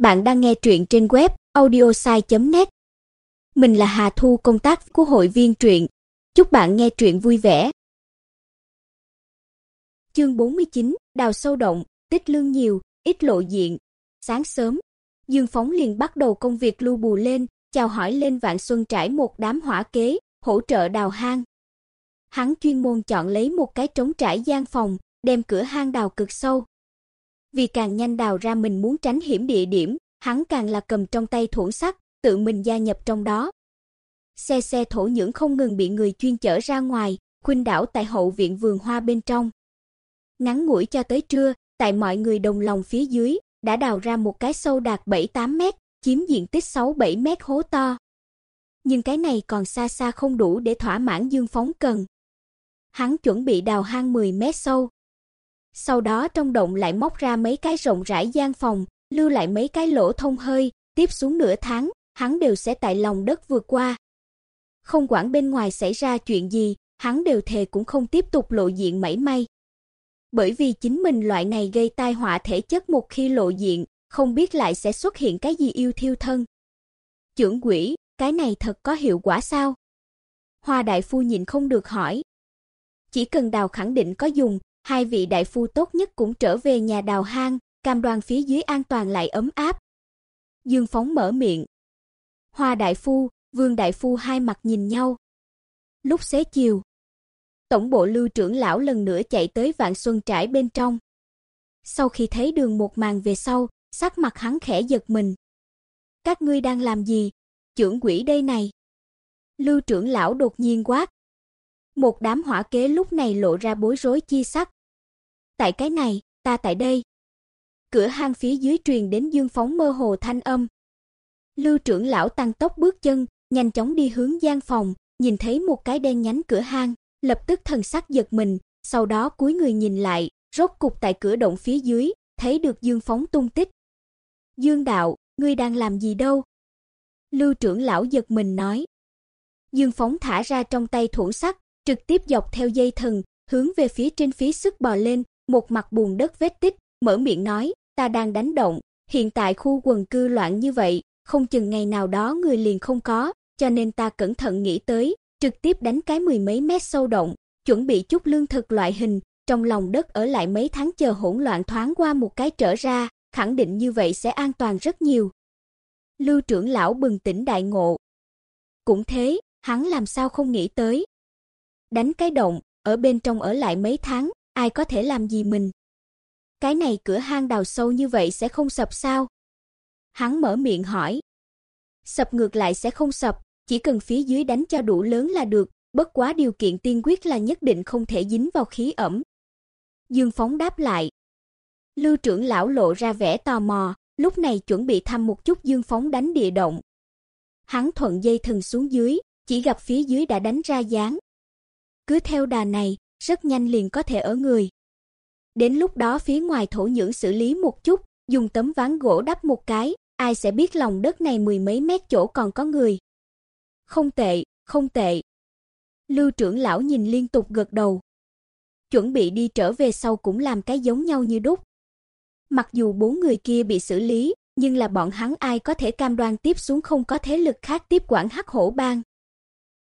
Bạn đang nghe truyện trên web audiosai.net. Mình là Hà Thu công tác của hội viên truyện. Chúc bạn nghe truyện vui vẻ. Chương 49, đào sâu động, tích lương nhiều, ít lộ diện. Sáng sớm, Dương Phóng liền bắt đầu công việc lưu bù lên, chào hỏi lên Vạn Xuân trải một đám hỏa kế, hỗ trợ đào hang. Hắn chuyên môn chọn lấy một cái trống trải gian phòng, đem cửa hang đào cực sâu. Vì càng nhanh đào ra mình muốn tránh hiểm địa điểm, hắn càng là cầm trong tay thủng sắt, tự mình gia nhập trong đó. Xe xe thổ nhưỡng không ngừng bị người chuyên chở ra ngoài, khuynh đảo tại hậu viện vườn hoa bên trong. Ngắn ngủi cho tới trưa, tại mọi người đồng lòng phía dưới, đã đào ra một cái sâu đạt 7-8 mét, chiếm diện tích 6-7 mét hố to. Nhưng cái này còn xa xa không đủ để thỏa mãn Dương Phóng cần. Hắn chuẩn bị đào hang 10 mét sâu, sau đó trong động lại móc ra mấy cái rộng rãi gian phòng, lưu lại mấy cái lỗ thông hơi, tiếp xuống nửa tháng, hắn đều sẽ tại lòng đất vượt qua. Không quản bên ngoài xảy ra chuyện gì, hắn đều thề cũng không tiếp tục lộ diện mảy may. Bởi vì chính mình loại này gây tai họa thể chất một khi lộ diện, không biết lại sẽ xuất hiện cái gì yêu thiêu thân. Trưởng quỷ, cái này thật có hiệu quả sao? Hoa đại phu nhìn không được hỏi. Chỉ cần đào khẳng định có dùng, hai vị đại phu tốt nhất cũng trở về nhà đào hang, cam đoan phía dưới an toàn lại ấm áp. Dương Phóng mở miệng. Hoa đại phu, Vương đại phu hai mặt nhìn nhau. Lúc xế chiều, tổng bộ Lưu trưởng lão lần nữa chạy tới Vạn Xuân trải bên trong. Sau khi thấy đường một màn về sau, sắc mặt hắn khẽ giật mình. Các ngươi đang làm gì? Trưởng quỷ đây này. Lưu trưởng lão đột nhiên quát. Một đám hỏa kế lúc này lộ ra bối rối chi sắc. Tại cái này, ta tại đây. Cửa hang phía dưới truyền đến Dương Phóng mơ hồ thanh âm. Lưu trưởng lão tăng tốc bước chân, nhanh chóng đi hướng gian phòng, nhìn thấy một cái đen nhánh cửa hang, lập tức thần sắc giật mình, sau đó cúi người nhìn lại, rốt cục tại cửa động phía dưới, thấy được Dương Phóng tung tích. Dương đạo, ngươi đang làm gì đâu? Lưu trưởng lão giật mình nói. Dương Phóng thả ra trong tay thuẫn sắt, trực tiếp dọc theo dây thần, hướng về phía trên phía sức bò lên, một mặt bùn đất vết tích, mở miệng nói, ta đang đánh động, hiện tại khu quần cư loạn như vậy, không chừng ngày nào đó người liền không có, cho nên ta cẩn thận nghĩ tới, trực tiếp đánh cái mười mấy mét sâu động, chuẩn bị chút lương thực loại hình, trong lòng đất ở lại mấy tháng chờ hỗn loạn thoáng qua một cái trở ra, khẳng định như vậy sẽ an toàn rất nhiều. Lưu trưởng lão bừng tỉnh đại ngộ. Cũng thế, hắn làm sao không nghĩ tới. Đánh cái động, ở bên trong ở lại mấy tháng, ai có thể làm gì mình. Cái này cửa hang đào sâu như vậy sẽ không sập sao? Hắn mở miệng hỏi. Sập ngược lại sẽ không sập, chỉ cần phía dưới đánh cho đủ lớn là được, bất quá điều kiện tiên quyết là nhất định không thể dính vào khí ẩm. Dương Phóng đáp lại. Lưu trưởng lão lộ ra vẻ tò mò, lúc này chuẩn bị thăm một chút Dương Phóng đánh địa động. Hắn thuận dây thần xuống dưới, chỉ gặp phía dưới đã đánh ra dáng. Cứ theo đà này, rất nhanh liền có thể ở người. Đến lúc đó phía ngoài thổ nhưỡng xử lý một chút, dùng tấm ván gỗ đắp một cái, ai sẽ biết lòng đất này mười mấy mét chỗ còn có người. Không tệ, không tệ. Lưu trưởng lão nhìn liên tục gật đầu. Chuẩn bị đi trở về sau cũng làm cái giống nhau như đúc. Mặc dù bốn người kia bị xử lý, nhưng là bọn hắn ai có thể cam đoan tiếp xuống không có thế lực khác tiếp quản Hắc Hổ Bang.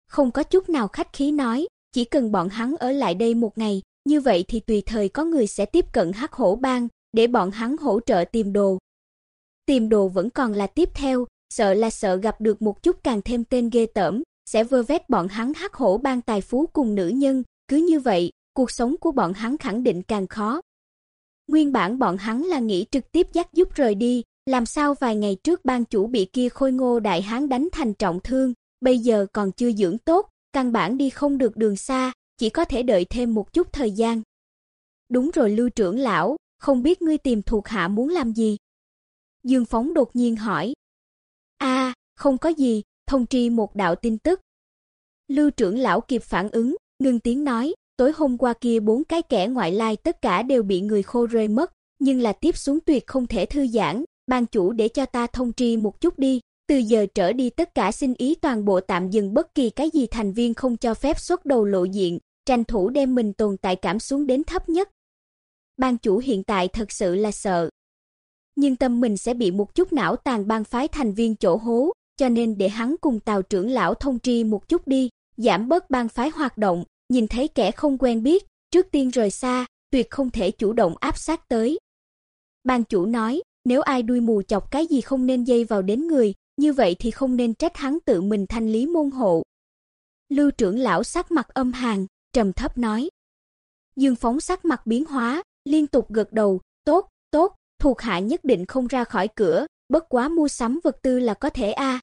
Không có chút nào khách khí nói, chỉ cần bọn hắn ở lại đây một ngày, như vậy thì tùy thời có người sẽ tiếp cận Hắc Hổ Bang, để bọn hắn hỗ trợ tìm đồ. Tìm đồ vẫn còn là tiếp theo, sợ là sợ gặp được một chút càng thêm tên ghê tởm, sẽ vơ vét bọn hắn Hắc Hổ Bang tài phú cùng nữ nhân, cứ như vậy, cuộc sống của bọn hắn khẳng định càng khó. Nguyên bản bọn hắn là nghĩ trực tiếp dắt giúp rời đi, làm sao vài ngày trước ban chủ bị kia khôi ngô đại hán đánh thành trọng thương, bây giờ còn chưa dưỡng tốt, căn bản đi không được đường xa, chỉ có thể đợi thêm một chút thời gian. Đúng rồi Lưu trưởng lão, không biết ngươi tìm thuộc hạ muốn làm gì? Dương Phóng đột nhiên hỏi. A, không có gì, thông tri một đạo tin tức. Lưu trưởng lão kịp phản ứng, ngưng tiếng nói, tối hôm qua kia bốn cái kẻ ngoại lai tất cả đều bị người khô rơi mất, nhưng là tiếp xuống tuyệt không thể thư giãn, ban chủ để cho ta thông tri một chút đi. Từ giờ trở đi tất cả xin ý toàn bộ tạm dừng bất kỳ cái gì thành viên không cho phép xuất đầu lộ diện, tranh thủ đem mình tồn tại cảm xuống đến thấp nhất. Ban chủ hiện tại thật sự là sợ. nhưng tâm mình sẽ bị một chút não tàn bang phái thành viên chỗ hố, cho nên để hắn cùng Tào trưởng lão thông tri một chút đi, giảm bớt bang phái hoạt động, nhìn thấy kẻ không quen biết, trước tiên rời xa, tuyệt không thể chủ động áp sát tới. Ban chủ nói, nếu ai đuôi mù chọc cái gì không nên dây vào đến người, như vậy thì không nên trách hắn tự mình thanh lý môn hộ. Lưu trưởng lão sắc mặt âm hàn, trầm thấp nói. Dương Phóng sắc mặt biến hóa, liên tục gật đầu, "Tốt, tốt, thuộc hạ nhất định không ra khỏi cửa, bất quá mua sắm vật tư là có thể a."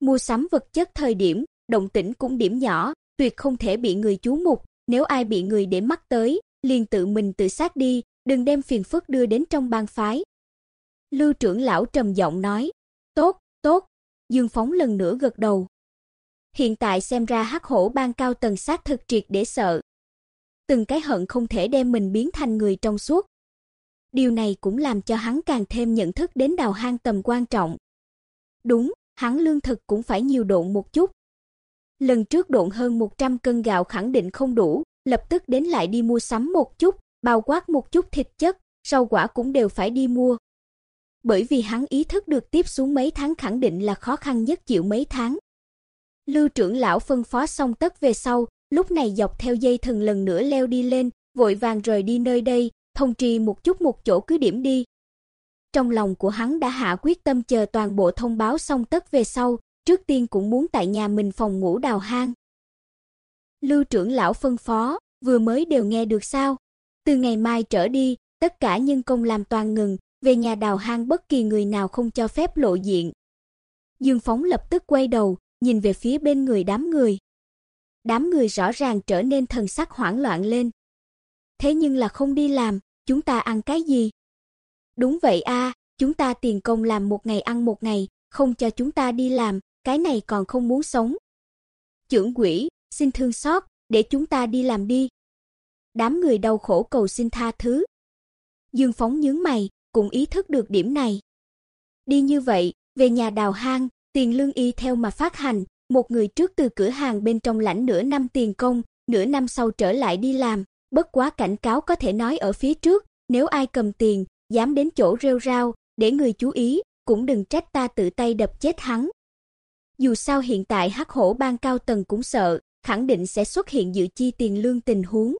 Mua sắm vật chất thời điểm, động tĩnh cũng điểm nhỏ, tuyệt không thể bị người chú mục, nếu ai bị người để mắt tới, liền tự mình tự sát đi, đừng đem phiền phức đưa đến trong bang phái. Lưu trưởng lão trầm giọng nói, "Tốt, tốt." Dương Phóng lần nữa gật đầu. Hiện tại xem ra Hắc Hổ bang cao tầng sát thực triệt để sợ. Từng cái hận không thể đem mình biến thành người trong suốt. Điều này cũng làm cho hắn càng thêm nhận thức đến đào hang tầm quan trọng. Đúng, hắn lương thực cũng phải nhiều độn một chút. Lần trước độn hơn 100 cân gạo khẳng định không đủ, lập tức đến lại đi mua sắm một chút, bao quát một chút thịt chất, rau quả cũng đều phải đi mua. Bởi vì hắn ý thức được tiếp xuống mấy tháng khẳng định là khó khăn nhất chịu mấy tháng. Lưu trưởng lão phân phó xong tất về sau, lúc này dọc theo dây thần lần nữa leo đi lên, vội vàng rời đi nơi đây, thông trì một chút một chỗ cứ điểm đi. Trong lòng của hắn đã hạ quyết tâm chờ toàn bộ thông báo xong tất về sau, trước tiên cũng muốn tại nhà mình phòng ngủ đào hang. Lưu trưởng lão phân phó, vừa mới đều nghe được sao? Từ ngày mai trở đi, tất cả nhân công làm toàn ngừng, về nhà đào hang bất kỳ người nào không cho phép lộ diện. Dương Phóng lập tức quay đầu, nhìn về phía bên người đám người. Đám người rõ ràng trở nên thần sắc hoảng loạn lên. Thế nhưng là không đi làm, chúng ta ăn cái gì? Đúng vậy a, chúng ta tiền công làm một ngày ăn một ngày, không cho chúng ta đi làm, cái này còn không muốn sống. Trưởng quỷ, xin thương xót, để chúng ta đi làm đi. Đám người đau khổ cầu xin tha thứ. Dương Phóng nhướng mày, cũng ý thức được điểm này. Đi như vậy, về nhà đào hang, tiền lương y theo mà phát hành, một người trước từ cửa hàng bên trong lãnh nửa năm tiền công, nửa năm sau trở lại đi làm, bất quá cảnh cáo có thể nói ở phía trước, nếu ai cầm tiền, dám đến chỗ rêu rao, để người chú ý, cũng đừng trách ta tự tay đập chết hắn. Dù sao hiện tại Hắc Hổ ban cao tầng cũng sợ, khẳng định sẽ xuất hiện dự chi tiền lương tình huống.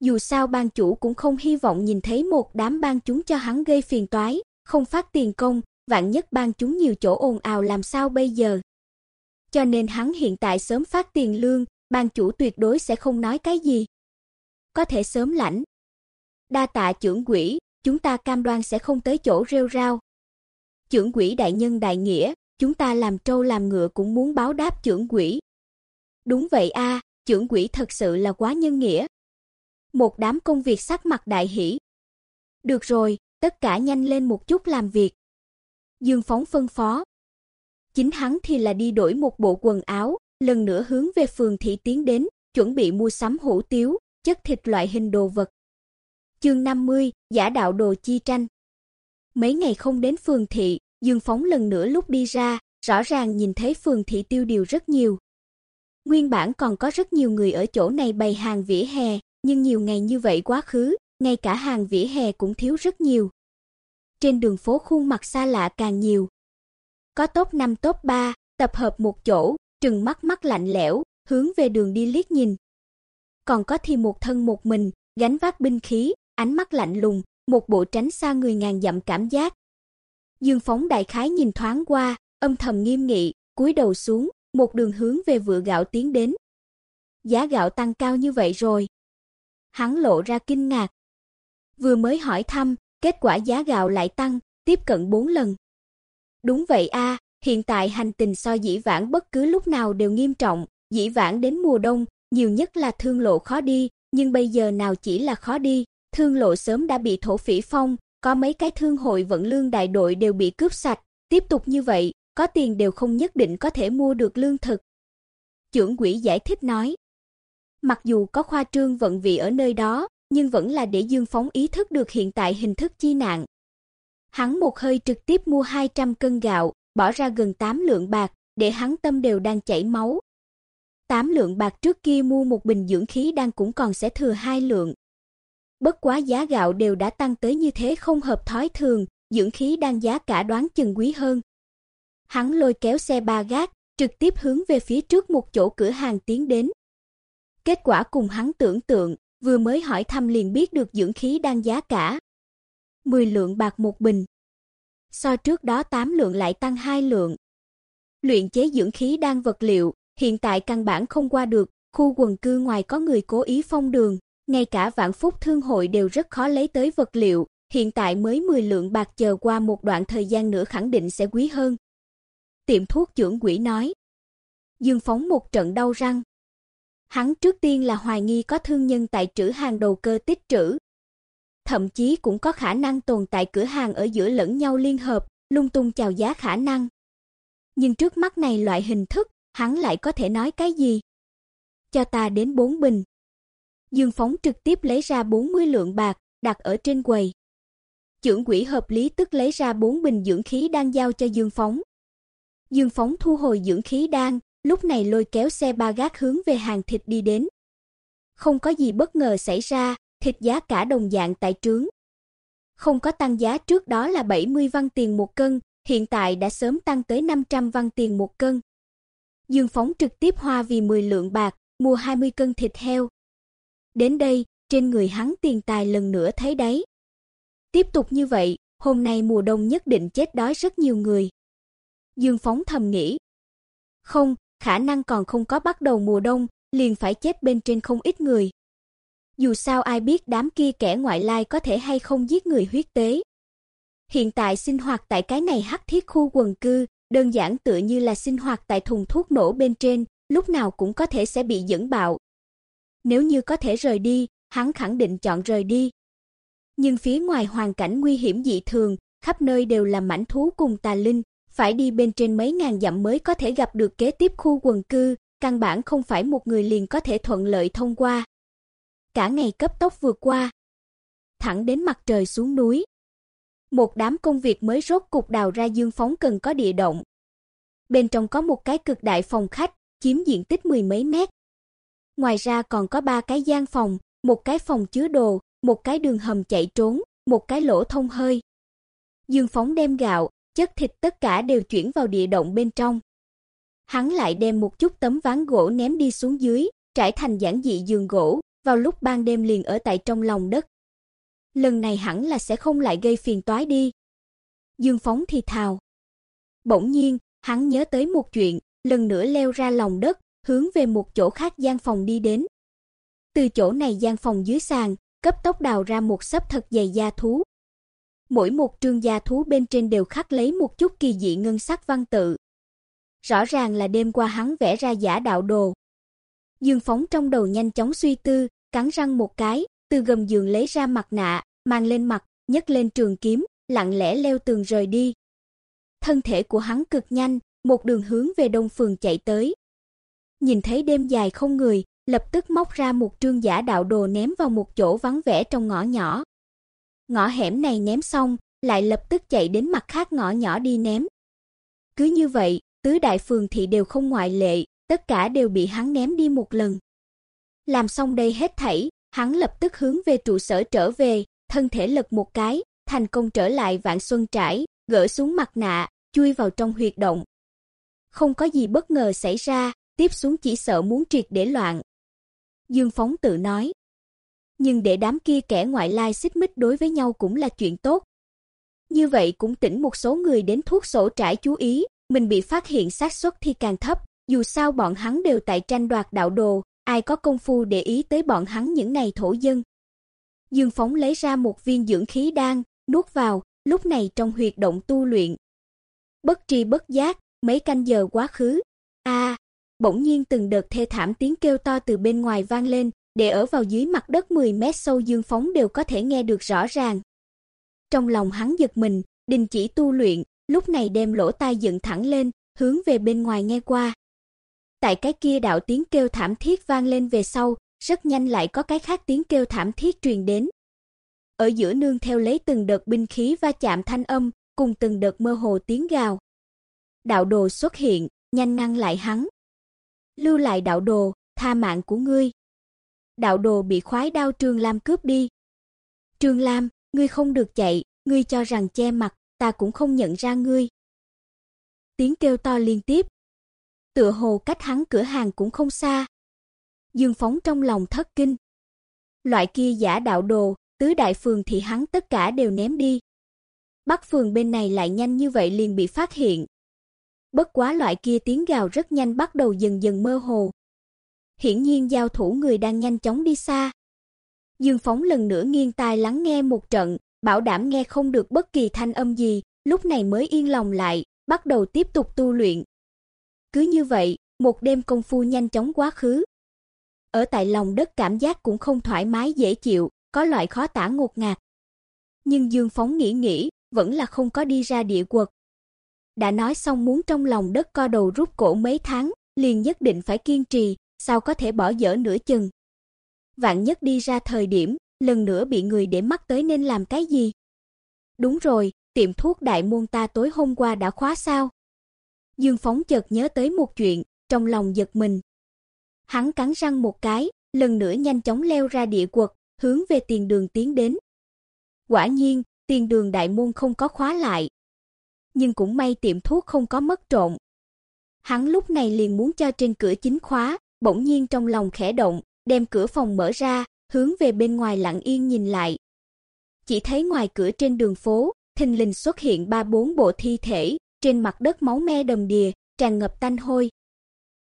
Dù sao ban chủ cũng không hy vọng nhìn thấy một đám ban chúng cho hắn gây phiền toái, không phát tiền công, vạn nhất ban chúng nhiều chỗ ồn ào làm sao bây giờ. Cho nên hắn hiện tại sớm phát tiền lương, ban chủ tuyệt đối sẽ không nói cái gì. Có thể sớm lãnh. Đa tạ trưởng quỷ, chúng ta cam đoan sẽ không tới chỗ rêu rao. Trưởng quỷ đại nhân đại nghĩa, chúng ta làm trâu làm ngựa cũng muốn báo đáp trưởng quỷ. Đúng vậy a, trưởng quỷ thật sự là quá nhân nghĩa. Một đám công việc sắc mặt đại hỉ. Được rồi, tất cả nhanh lên một chút làm việc. Dương Phóng phân phó. Chính hắn thì là đi đổi một bộ quần áo, lần nữa hướng về phường thị tiến đến, chuẩn bị mua sắm hủ tiếu, chất thịt loại hình đồ vật. Chương 50, giả đạo đồ chi tranh. Mấy ngày không đến phường thị, Dương Phóng lần nữa lúc đi ra, rõ ràng nhìn thấy phường thị tiêu điều rất nhiều. Nguyên bản còn có rất nhiều người ở chỗ này bày hàng vỉa hè, nhưng nhiều ngày như vậy quá khứ, ngay cả hàng vỉa hè cũng thiếu rất nhiều. Trên đường phố khuôn mặt xa lạ càng nhiều. Có top 5 top 3, tập hợp một chỗ, trừng mắt mắt lạnh lẽo, hướng về đường đi liếc nhìn. Còn có thì một thân một mình, gánh vác binh khí, ánh mắt lạnh lùng, một bộ tránh xa người ngàn dặm cảm giác. Dương Phóng đại khái nhìn thoáng qua, âm thầm nghiêm nghị, cúi đầu xuống, một đường hướng về vựa gạo tiến đến. Giá gạo tăng cao như vậy rồi. Hắn lộ ra kinh ngạc. Vừa mới hỏi thăm, kết quả giá gạo lại tăng, tiếp cận 4 lần. Đúng vậy a, hiện tại hành tình so dĩ vãng bất cứ lúc nào đều nghiêm trọng, dĩ vãng đến mùa đông, nhiều nhất là thương lộ khó đi, nhưng bây giờ nào chỉ là khó đi, thương lộ sớm đã bị thổ phỉ phong, có mấy cái thương hội vận lương đại đội đều bị cướp sạch, tiếp tục như vậy, có tiền đều không nhất định có thể mua được lương thực. Trưởng quỹ giải thích nói, mặc dù có khoa trương vận vị ở nơi đó, nhưng vẫn là để Dương Phóng ý thức được hiện tại hình thức chi nạn. Hắn một hơi trực tiếp mua 200 cân gạo, bỏ ra gần 8 lượng bạc, để hắn tâm đều đang chảy máu. 8 lượng bạc trước kia mua một bình dưỡng khí đang cũng còn sẽ thừa 2 lượng. Bất quá giá gạo đều đã tăng tới như thế không hợp thói thường, dưỡng khí đang giá cả đoán chừng quý hơn. Hắn lôi kéo xe ba gác, trực tiếp hướng về phía trước một chỗ cửa hàng tiến đến. Kết quả cùng hắn tưởng tượng, vừa mới hỏi thăm liền biết được dưỡng khí đang giá cả. 10 lượng bạc một bình. So trước đó 8 lượng lại tăng 2 lượng. Luyện chế dưỡng khí đang vật liệu, hiện tại căn bản không qua được, khu quần cư ngoài có người cố ý phong đường, ngay cả Vạn Phúc thương hội đều rất khó lấy tới vật liệu, hiện tại mới 10 lượng bạc chờ qua một đoạn thời gian nữa khẳng định sẽ quý hơn. Tiệm thuốc trưởng quỷ nói. Dương phóng một trận đau răng. Hắn trước tiên là hoài nghi có thương nhân tại trữ hàng đầu cơ tích trữ. Thậm chí cũng có khả năng tồn tại cửa hàng ở giữa lẫn nhau liên hợp, lung tung chào giá khả năng. Nhưng trước mắt này loại hình thức, hắn lại có thể nói cái gì? Cho ta đến 4 bình. Dương Phóng trực tiếp lấy ra 40 lượng bạc, đặt ở trên quầy. Trưởng quỹ hợp lý tức lấy ra 4 bình dưỡng khí đang giao cho Dương Phóng. Dương Phóng thu hồi dưỡng khí đan, lúc này lôi kéo xe ba gác hướng về hàng thịt đi đến. Không có gì bất ngờ xảy ra, thịt giá cả đồng dạng tại trướng. Không có tăng giá trước đó là 70 văn tiền một cân, hiện tại đã sớm tăng tới 500 văn tiền một cân. Dương Phóng trực tiếp hoa vì 10 lượng bạc, mua 20 cân thịt heo. Đến đây, trên người hắn tiền tài lần nữa thấy đấy. Tiếp tục như vậy, hôm nay mùa đông nhất định chết đói rất nhiều người. Dương Phóng thầm nghĩ. Không, khả năng còn không có bắt đầu mùa đông, liền phải chết bên trên không ít người. Dù sao ai biết đám kia kẻ ngoại lai có thể hay không giết người huyết tế. Hiện tại sinh hoạt tại cái này hắc thiết khu quần cư, đơn giản tựa như là sinh hoạt tại thùng thuốc nổ bên trên, lúc nào cũng có thể sẽ bị dẫn bạo. Nếu như có thể rời đi, hắn khẳng định chọn rời đi. Nhưng phía ngoài hoàn cảnh nguy hiểm dị thường, khắp nơi đều là mảnh thú cùng tà linh, phải đi bên trên mấy ngàn dặm mới có thể gặp được kế tiếp khu quần cư, căn bản không phải một người liền có thể thuận lợi thông qua. Cả ngày cấp tốc vượt qua, thẳng đến mặt trời xuống núi. Một đám công việc mới rốt cục đào ra dương phóng cần có địa động. Bên trong có một cái cực đại phòng khách, chiếm diện tích mười mấy mét. Ngoài ra còn có ba cái gian phòng, một cái phòng chứa đồ, một cái đường hầm chạy trốn, một cái lỗ thông hơi. Dương Phóng đem gạo, chất thịt tất cả đều chuyển vào địa động bên trong. Hắn lại đem một chút tấm ván gỗ ném đi xuống dưới, trải thành giản dị giường gỗ, vào lúc ban đêm liền ở tại trong lòng đất. Lần này hẳn là sẽ không lại gây phiền toái đi. Dương Phóng thì thào. Bỗng nhiên, hắn nhớ tới một chuyện, lần nữa leo ra lòng đất, hướng về một chỗ khác gian phòng đi đến. Từ chỗ này gian phòng dưới sàn, cấp tốc đào ra một sấp thật dày da thú. Mỗi một trương da thú bên trên đều khắc lấy một chút kỳ dị ngân sắc văn tự. Rõ ràng là đêm qua hắn vẽ ra giả đạo đồ. Dương Phóng trong đầu nhanh chóng suy tư, cắn răng một cái, từ gầm giường lấy ra mặt nạ, mang lên mặt, nhấc lên trường kiếm, lặng lẽ leo tường rời đi. Thân thể của hắn cực nhanh, một đường hướng về đông phường chạy tới. Nhìn thấy đêm dài không người, lập tức móc ra một trương giả đạo đồ ném vào một chỗ vắng vẻ trong ngõ nhỏ. Ngõ hẻm này ném xong, lại lập tức chạy đến mặt khác ngõ nhỏ đi ném. Cứ như vậy, tứ đại phường thị đều không ngoại lệ, tất cả đều bị hắn ném đi một lần. Làm xong đây hết thảy, hắn lập tức hướng về trụ sở trở về, thân thể lật một cái, thành công trở lại Vạn Xuân trải, gỡ xuống mặt nạ, chui vào trong huyệt động. Không có gì bất ngờ xảy ra, tiếp xuống chỉ sợ muốn triệt để loạn. Dương Phóng tự nói. Nhưng để đám kia kẻ ngoại lai xích mích đối với nhau cũng là chuyện tốt. Như vậy cũng tỉnh một số người đến thuốc sổ trải chú ý, mình bị phát hiện xác suất thì càng thấp, dù sao bọn hắn đều tại tranh đoạt đạo đồ, ai có công phu để ý tới bọn hắn những ngày thổ dân. Dương Phóng lấy ra một viên dưỡng khí đan, nuốt vào, lúc này trong huyệt động tu luyện. Bất tri bất giác, mấy canh giờ quá khứ. A, bỗng nhiên từng đợt thê thảm tiếng kêu to từ bên ngoài vang lên, để ở vào dưới mặt đất 10 mét sâu Dương Phóng đều có thể nghe được rõ ràng. Trong lòng hắn giật mình, đình chỉ tu luyện, lúc này đem lỗ tai dựng thẳng lên, hướng về bên ngoài nghe qua. Tại cái kia đạo tiếng kêu thảm thiết vang lên về sau, rất nhanh lại có cái khác tiếng kêu thảm thiết truyền đến. Ở giữa nương theo lấy từng đợt binh khí va chạm thanh âm, cùng từng đợt mơ hồ tiếng gào. Đạo đồ xuất hiện, nhanh ngăn lại hắn. Lưu lại đạo đồ, tha mạng của ngươi. Đạo đồ bị khoái đao Trương Lam cướp đi. Trương Lam, ngươi không được chạy, ngươi cho rằng che mặt, ta cũng không nhận ra ngươi. Tiếng kêu to liên tiếp. Tựa hồ cách hắn cửa hàng cũng không xa. Dương Phóng trong lòng thất kinh. Loại kia giả đạo đồ, tứ đại phường thì hắn tất cả đều ném đi. Bắc phường bên này lại nhanh như vậy liền bị phát hiện. Bất quá loại kia tiếng gào rất nhanh bắt đầu dần dần mơ hồ. Hiển nhiên giao thủ người đang nhanh chóng đi xa. Dương Phóng lần nữa nghiêng tai lắng nghe một trận, bảo đảm nghe không được bất kỳ thanh âm gì, lúc này mới yên lòng lại, bắt đầu tiếp tục tu luyện. Cứ như vậy, một đêm công phu nhanh chóng quá khứ. Ở tại lòng đất cảm giác cũng không thoải mái dễ chịu, có loại khó tả ngột ngạt. Nhưng Dương Phóng nghĩ nghĩ, vẫn là không có đi ra địa quật. Đã nói xong muốn trong lòng đất co đầu rút cổ mấy tháng, liền nhất định phải kiên trì, sao có thể bỏ dở nửa chừng. Vạn nhất đi ra thời điểm, lần nữa bị người để mắt tới nên làm cái gì? Đúng rồi, tiệm thuốc đại môn ta tối hôm qua đã khóa sao? Dương Phóng chợt nhớ tới một chuyện, trong lòng giật mình. Hắn cắn răng một cái, lần nữa nhanh chóng leo ra địa quật, hướng về tiền đường tiến đến. Quả nhiên, tiền đường đại môn không có khóa lại. Nhưng cũng may tiệm thuốc không có mất trộm. Hắn lúc này liền muốn cho trên cửa chính khóa, bỗng nhiên trong lòng khẽ động, đem cửa phòng mở ra, hướng về bên ngoài lặng yên nhìn lại. Chỉ thấy ngoài cửa trên đường phố, thình lình xuất hiện ba bốn bộ thi thể, trên mặt đất máu me đầm đìa, tràn ngập tanh hôi.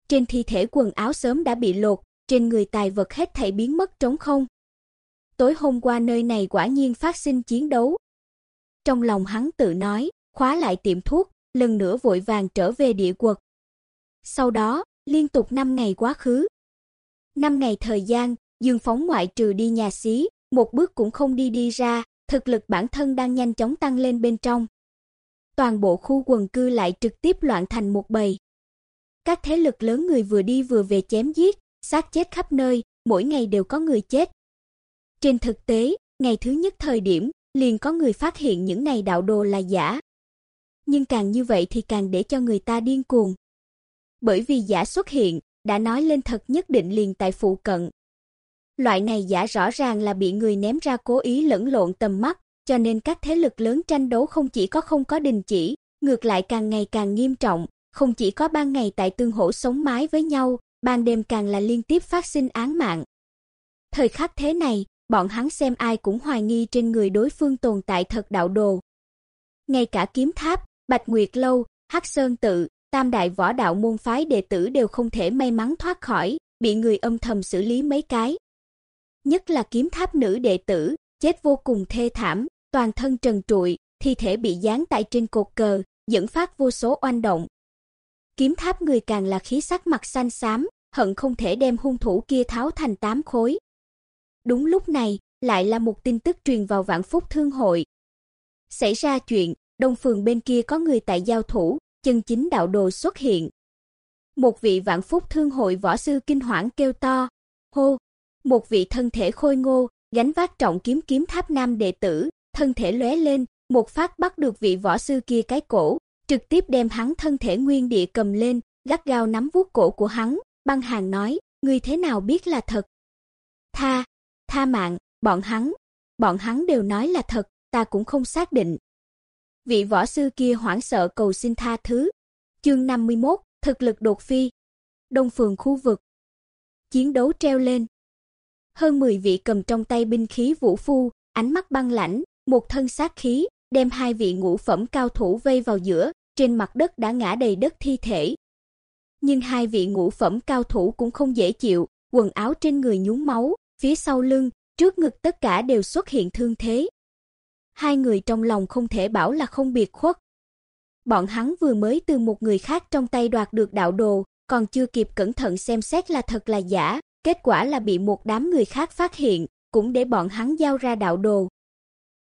Trên thi thể quần áo sớm đã bị lột, trên người tài vật hết thảy biến mất trống không. Tối hôm qua nơi này quả nhiên phát sinh chiến đấu. Trong lòng hắn tự nói, khóa lại tiệm thuốc, lần nữa vội vàng trở về địa quật. Sau đó, liên tục 5 ngày quá khứ. 5 ngày thời gian, Dương Phóng ngoại trừ đi nhà xí, một bước cũng không đi đi ra, thực lực bản thân đang nhanh chóng tăng lên bên trong. Toàn bộ khu quần cư lại trực tiếp loạn thành một bầy. Các thế lực lớn người vừa đi vừa về chém giết, xác chết khắp nơi, mỗi ngày đều có người chết. Trên thực tế, ngày thứ nhất thời điểm, liền có người phát hiện những này đạo đồ là giả. Nhưng càng như vậy thì càng để cho người ta điên cuồng. Bởi vì giả xuất hiện, đã nói lên thật nhất định liền tại phụ cận. Loại này giả rõ ràng là bị người ném ra cố ý lẫn lộn tầm mắt, cho nên các thế lực lớn tranh đấu không chỉ có không có đình chỉ, ngược lại càng ngày càng nghiêm trọng, không chỉ có ban ngày tại tương hỗ sống mái với nhau, ban đêm càng là liên tiếp phát sinh án mạng. Thời khắc thế này, bọn hắn xem ai cũng hoài nghi trên người đối phương tồn tại thật đạo đồ. Ngay cả kiếm tháp, Bạch Nguyệt Lâu, Hắc Sơn Tự, tam đại võ đạo môn phái đệ tử đều không thể may mắn thoát khỏi, bị người âm thầm xử lý mấy cái. Nhất là kiếm tháp nữ đệ tử, chết vô cùng thê thảm, toàn thân trần trụi, thi thể bị dán tại trên cột cờ, dẫn phát vô số oanh động. Kiếm tháp người càng là khí sắc mặt xanh xám, hận không thể đem hung thủ kia tháo thành tám khối. Đúng lúc này, lại là một tin tức truyền vào Vạn Phúc Thương hội. Xảy ra chuyện, Đông phường bên kia có người tại giao thủ, chân chính đạo đồ xuất hiện. Một vị Vạn Phúc Thương hội võ sư kinh hoảng kêu to, hô, một vị thân thể khôi ngô, gánh vác trọng kiếm kiếm tháp nam đệ tử, thân thể lóe lên, một phát bắt được vị võ sư kia cái cổ, trực tiếp đem hắn thân thể nguyên địa cầm lên, gắt gao nắm vuốt cổ của hắn, băng hàng nói, ngươi thế nào biết là thật? Tha, tha mạng, bọn hắn, bọn hắn đều nói là thật, ta cũng không xác định. Vị võ sư kia hoảng sợ cầu xin tha thứ. Chương 51, thực lực đột phi. Đông phường khu vực. Chiến đấu treo lên. Hơn 10 vị cầm trong tay binh khí vũ phu, ánh mắt băng lãnh, một thân sát khí, đem hai vị ngũ phẩm cao thủ vây vào giữa, trên mặt đất đã ngã đầy đất thi thể. Nhưng hai vị ngũ phẩm cao thủ cũng không dễ chịu, quần áo trên người nhúng máu, phía sau lưng, trước ngực tất cả đều xuất hiện thương thế. Hai người trong lòng không thể bảo là không biệt khuất. Bọn hắn vừa mới từ một người khác trong tay đoạt được đạo đồ, còn chưa kịp cẩn thận xem xét là thật là giả, kết quả là bị một đám người khác phát hiện, cũng để bọn hắn giao ra đạo đồ.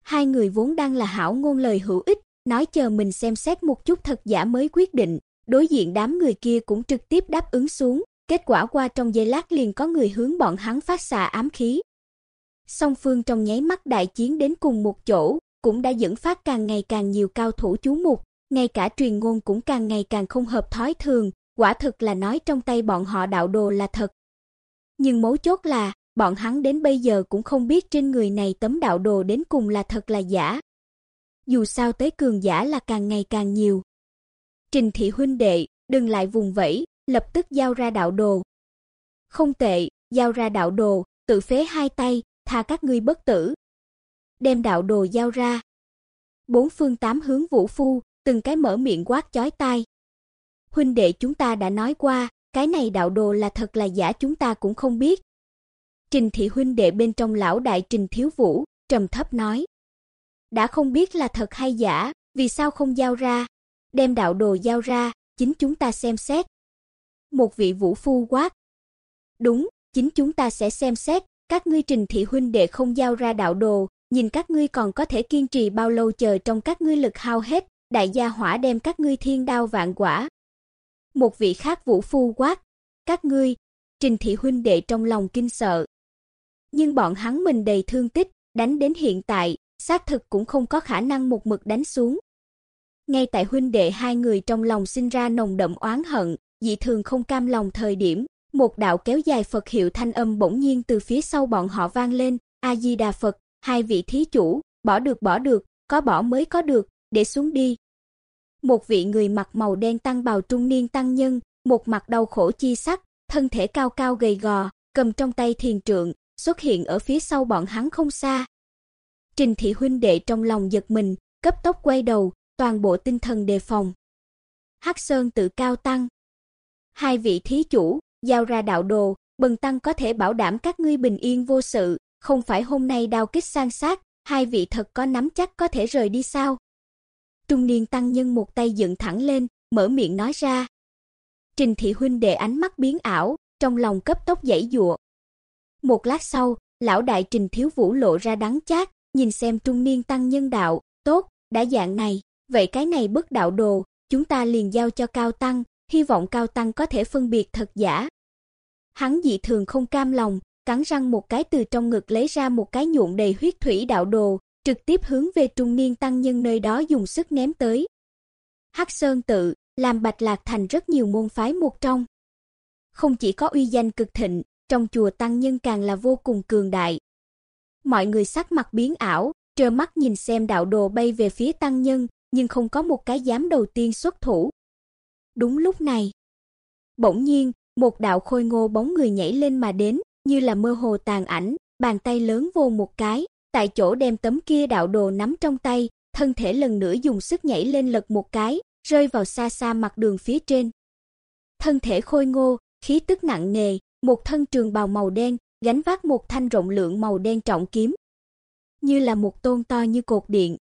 Hai người vốn đang là hảo ngôn lời hữu ích, nói chờ mình xem xét một chút thật giả mới quyết định, đối diện đám người kia cũng trực tiếp đáp ứng xuống, kết quả qua trong giây lát liền có người hướng bọn hắn phát xạ ám khí. Song phương trong nháy mắt đại chiến đến cùng một chỗ, cũng đã dẫn phát càng ngày càng nhiều cao thủ chú mục, ngay cả truyền ngôn cũng càng ngày càng không hợp thói thường, quả thực là nói trong tay bọn họ đạo đồ là thật. Nhưng mấu chốt là, bọn hắn đến bây giờ cũng không biết trên người này tấm đạo đồ đến cùng là thật là giả. dù sao tới cường giả là càng ngày càng nhiều. Trình thị huynh đệ, đừng lại vùng vẫy, lập tức giao ra đạo đồ. Không tệ, giao ra đạo đồ, tự phế hai tay, tha các ngươi bất tử. Đem đạo đồ giao ra. Bốn phương tám hướng vũ phu, từng cái mở miệng quát chói tai. Huynh đệ chúng ta đã nói qua, cái này đạo đồ là thật là giả chúng ta cũng không biết. Trình thị huynh đệ bên trong lão đại Trình Thiếu Vũ, trầm thấp nói. Đã không biết là thật hay giả, vì sao không giao ra? Đem đạo đồ giao ra, chính chúng ta xem xét. Một vị vũ phu quát. Đúng, chính chúng ta sẽ xem xét, các ngươi Trình thị huynh đệ không giao ra đạo đồ, nhìn các ngươi còn có thể kiên trì bao lâu chờ trong các ngươi lực hao hết, đại gia hỏa đem các ngươi thiên đao vạn quả. Một vị khác vũ phu quát, các ngươi, Trình thị huynh đệ trong lòng kinh sợ. Nhưng bọn hắn mình đầy thương tích, đánh đến hiện tại, xác thực cũng không có khả năng một mực đánh xuống. Ngay tại huynh đệ hai người trong lòng sinh ra nồng đậm oán hận, dị thường không cam lòng thời điểm, một đạo kéo dài Phật hiệu thanh âm bỗng nhiên từ phía sau bọn họ vang lên, A Di Đà Phật, hai vị thí chủ, bỏ được bỏ được, có bỏ mới có được, để xuống đi. Một vị người mặc màu đen tăng bào trung niên tăng nhân, một mặt đau khổ chi sắc, thân thể cao cao gầy gò, cầm trong tay thiền trượng, xuất hiện ở phía sau bọn hắn không xa. Trình thị huynh đệ trong lòng giật mình, cấp tốc quay đầu, toàn bộ tinh thần đề phòng. Hắc Sơn tự cao tăng. Hai vị thí chủ, giao ra đạo đồ, bần tăng có thể bảo đảm các ngươi bình yên vô sự, không phải hôm nay đao kích sang sát, hai vị thật có nắm chắc có thể rời đi sao? Trung niên tăng nhân một tay dựng thẳng lên, mở miệng nói ra. Trình thị huynh đệ ánh mắt biến ảo, trong lòng cấp tốc dãy dụa. Một lát sau, lão đại Trình Thiếu Vũ lộ ra đắng chát, nhìn xem trung niên tăng nhân đạo, tốt, đã dạng này, vậy cái này bức đạo đồ, chúng ta liền giao cho Cao Tăng, hy vọng Cao Tăng có thể phân biệt thật giả. Hắn dị thường không cam lòng, cắn răng một cái từ trong ngực lấy ra một cái nhuộm đầy huyết thủy đạo đồ, trực tiếp hướng về trung niên tăng nhân nơi đó dùng sức ném tới. Hắc Sơn tự, làm Bạch Lạc thành rất nhiều môn phái một trong. Không chỉ có uy danh cực thịnh, trong chùa tăng nhân càng là vô cùng cường đại. Mọi người sắc mặt biến ảo, trơ mắt nhìn xem đạo đồ bay về phía tăng nhân, nhưng không có một cái dám đầu tiên xuất thủ. Đúng lúc này, bỗng nhiên, một đạo khôi ngô bóng người nhảy lên mà đến, như là mơ hồ tàn ảnh, bàn tay lớn vô một cái, tại chỗ đem tấm kia đạo đồ nắm trong tay, thân thể lần nữa dùng sức nhảy lên lật một cái, rơi vào xa xa mặt đường phía trên. Thân thể khôi ngô, khí tức nặng nề, một thân trường bào màu đen, gánh vác một thanh rộng lượng màu đen trọng kiếm, như là một tôn to như cột điện.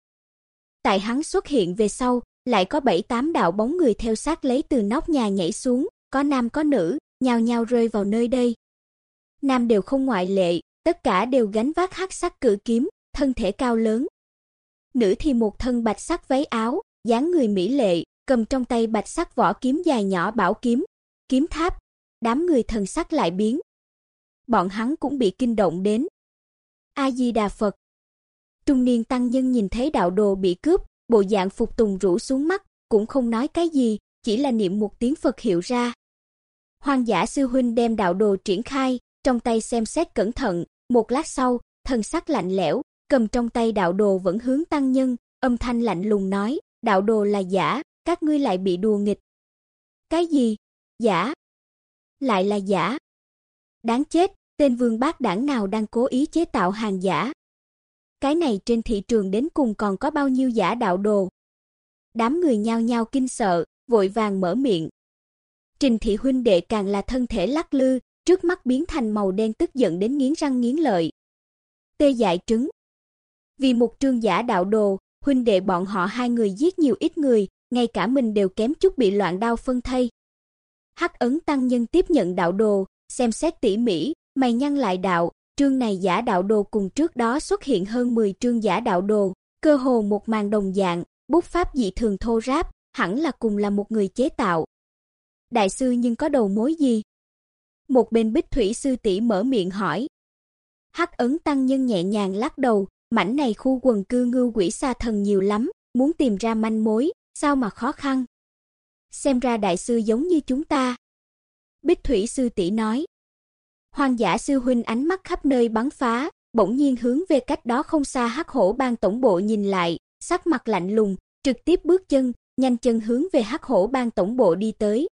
Tại hắn xuất hiện về sau, lại có bảy tám đạo bóng người theo sát lấy từ nóc nhà nhảy xuống, có nam có nữ, nhào nhào rơi vào nơi đây. Nam đều không ngoại lệ, tất cả đều gánh vác hắc sắc cự kiếm, thân thể cao lớn. Nữ thì một thân bạch sắc váy áo, dáng người mỹ lệ, cầm trong tay bạch sắc vỏ kiếm dài nhỏ bảo kiếm, kiếm tháp. Đám người thần sắc lại biến. Bọn hắn cũng bị kinh động đến. A Di Đà Phật. Trung niên tăng nhân nhìn thấy đạo đồ bị cướp, bộ dạng phục tùng rũ xuống mắt, cũng không nói cái gì, chỉ là niệm một tiếng Phật hiệu ra. Hoàng giả sư huynh đem đạo đồ triển khai, trong tay xem xét cẩn thận, một lát sau, thần sắc lạnh lẽo, cầm trong tay đạo đồ vẫn hướng tăng nhân, âm thanh lạnh lùng nói, đạo đồ là giả, các ngươi lại bị đùa nghịch. Cái gì? Giả? Lại là giả? Đáng chết, tên vương bác đảng nào đang cố ý chế tạo hàng giả? Cái này trên thị trường đến cùng còn có bao nhiêu giả đạo đồ? Đám người nhao nhao kinh sợ, vội vàng mở miệng. Trình thị huynh đệ càng là thân thể lắc lư, trước mắt biến thành màu đen tức giận đến nghiến răng nghiến lợi. Tê dại trứng. Vì một trương giả đạo đồ, huynh đệ bọn họ hai người giết nhiều ít người, ngay cả mình đều kém chút bị loạn đao phân thây. Hắc ấn tăng nhân tiếp nhận đạo đồ, xem xét tỉ mỉ, mày nhăn lại đạo, trương này giả đạo đồ cùng trước đó xuất hiện hơn 10 trương giả đạo đồ, cơ hồ một màn đồng dạng, bút pháp dị thường thô ráp, hẳn là cùng là một người chế tạo. Đại sư nhưng có đầu mối gì? Một bên Bích Thủy sư tỷ mở miệng hỏi. Hắc ấn tăng nhân nhẹ nhàng lắc đầu, mảnh này khu quần cư ngưu quỷ sa thần nhiều lắm, muốn tìm ra manh mối, sao mà khó khăn. Xem ra đại sư giống như chúng ta. Bích Thủy sư tỷ nói. Hoàng giả sư huynh ánh mắt khắp nơi bắn phá, bỗng nhiên hướng về cách đó không xa Hắc Hổ Bang tổng bộ nhìn lại, sắc mặt lạnh lùng, trực tiếp bước chân, nhanh chân hướng về Hắc Hổ Bang tổng bộ đi tới.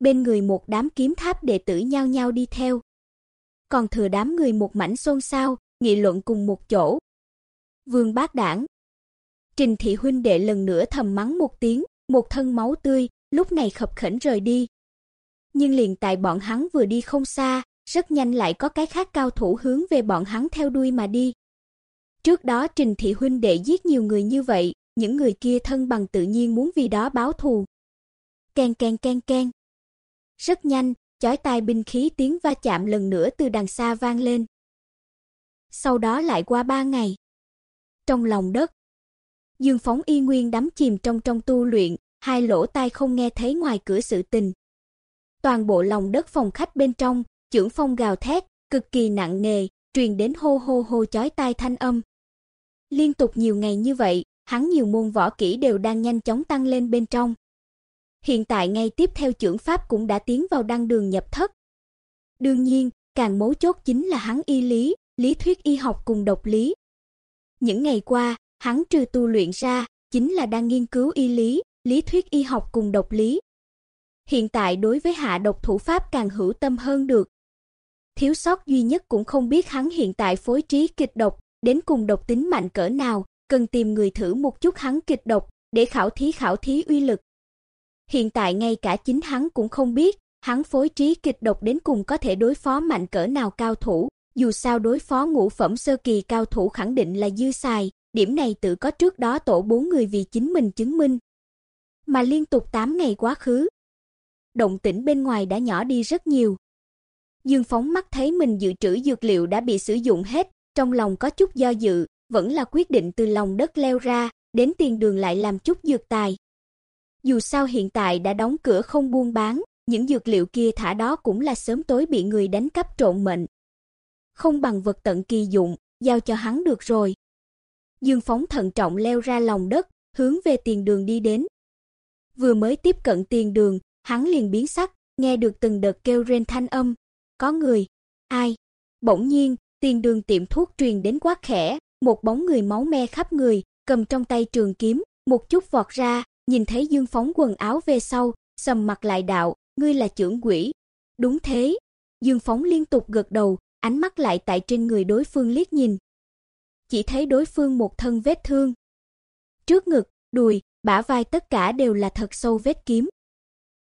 Bên người một đám kiếm tháp đệ tử nhao nhao đi theo. Còn thừa đám người một mảnh xôn xao, nghị luận cùng một chỗ. Vương Bác Đảng. Trình Thị huynh đệ lần nữa thầm mắng một tiếng, một thân máu tươi, lúc này khập khỉnh rời đi. Nhưng liền tại bọn hắn vừa đi không xa, rất nhanh lại có cái khác cao thủ hướng về bọn hắn theo đuôi mà đi. Trước đó Trình Thị huynh đệ giết nhiều người như vậy, những người kia thân bằng tự nhiên muốn vì đó báo thù. Ken ken ken ken. Rất nhanh, chói tai binh khí tiếng va chạm lần nữa từ đằng xa vang lên. Sau đó lại qua ba ngày. Trong lòng đất, Dương Phóng y nguyên đắm chìm trong trong tu luyện, hai lỗ tai không nghe thấy ngoài cửa sự tình. Toàn bộ lòng đất phòng khách bên trong, chưởng phong gào thét, cực kỳ nặng nề, truyền đến hô hô hô chói tai thanh âm. Liên tục nhiều ngày như vậy, hắn nhiều môn võ kỹ đều đang nhanh chóng tăng lên bên trong. Hiện tại ngay tiếp theo trưởng pháp cũng đã tiến vào đăng đường nhập thất. Đương nhiên, càng mấu chốt chính là hắn y lý, lý thuyết y học cùng độc lý. Những ngày qua, hắn trừ tu luyện ra, chính là đang nghiên cứu y lý, lý thuyết y học cùng độc lý. Hiện tại đối với hạ độc thủ pháp càng hữu tâm hơn được. Thiếu sót duy nhất cũng không biết hắn hiện tại phối trí kịch độc, đến cùng độc tính mạnh cỡ nào, cần tìm người thử một chút hắn kịch độc để khảo thí khảo thí uy lực. Hiện tại ngay cả chính hắn cũng không biết, hắn phối trí kịch độc đến cùng có thể đối phó mạnh cỡ nào cao thủ, dù sao đối phó ngũ phẩm sơ kỳ cao thủ khẳng định là dư xài, điểm này tự có trước đó tổ bốn người vì chính mình chứng minh. Mà liên tục 8 ngày quá khứ, động tĩnh bên ngoài đã nhỏ đi rất nhiều. Dương Phóng mắt thấy mình dự trữ dược liệu đã bị sử dụng hết, trong lòng có chút do dự, vẫn là quyết định từ lòng đất leo ra, đến tiền đường lại làm chút dược tài. Dù sao hiện tại đã đóng cửa không buôn bán, những dược liệu kia thả đó cũng là sớm tối bị người đánh cắp trộn mệnh. Không bằng vật tận kỳ dụng, giao cho hắn được rồi. Dương Phóng thận trọng leo ra lòng đất, hướng về tiền đường đi đến. Vừa mới tiếp cận tiền đường, hắn liền biến sắc, nghe được từng đợt kêu rên thanh âm. Có người, ai? Bỗng nhiên, tiền đường tiệm thuốc truyền đến quát khẽ, một bóng người máu me khắp người, cầm trong tay trường kiếm, một chút vọt ra, nhìn thấy Dương Phóng quần áo về sau, sầm mặt lại đạo, ngươi là trưởng quỷ. Đúng thế. Dương Phóng liên tục gật đầu, ánh mắt lại tại trên người đối phương liếc nhìn. Chỉ thấy đối phương một thân vết thương. Trước ngực, đùi, bả vai tất cả đều là thật sâu vết kiếm.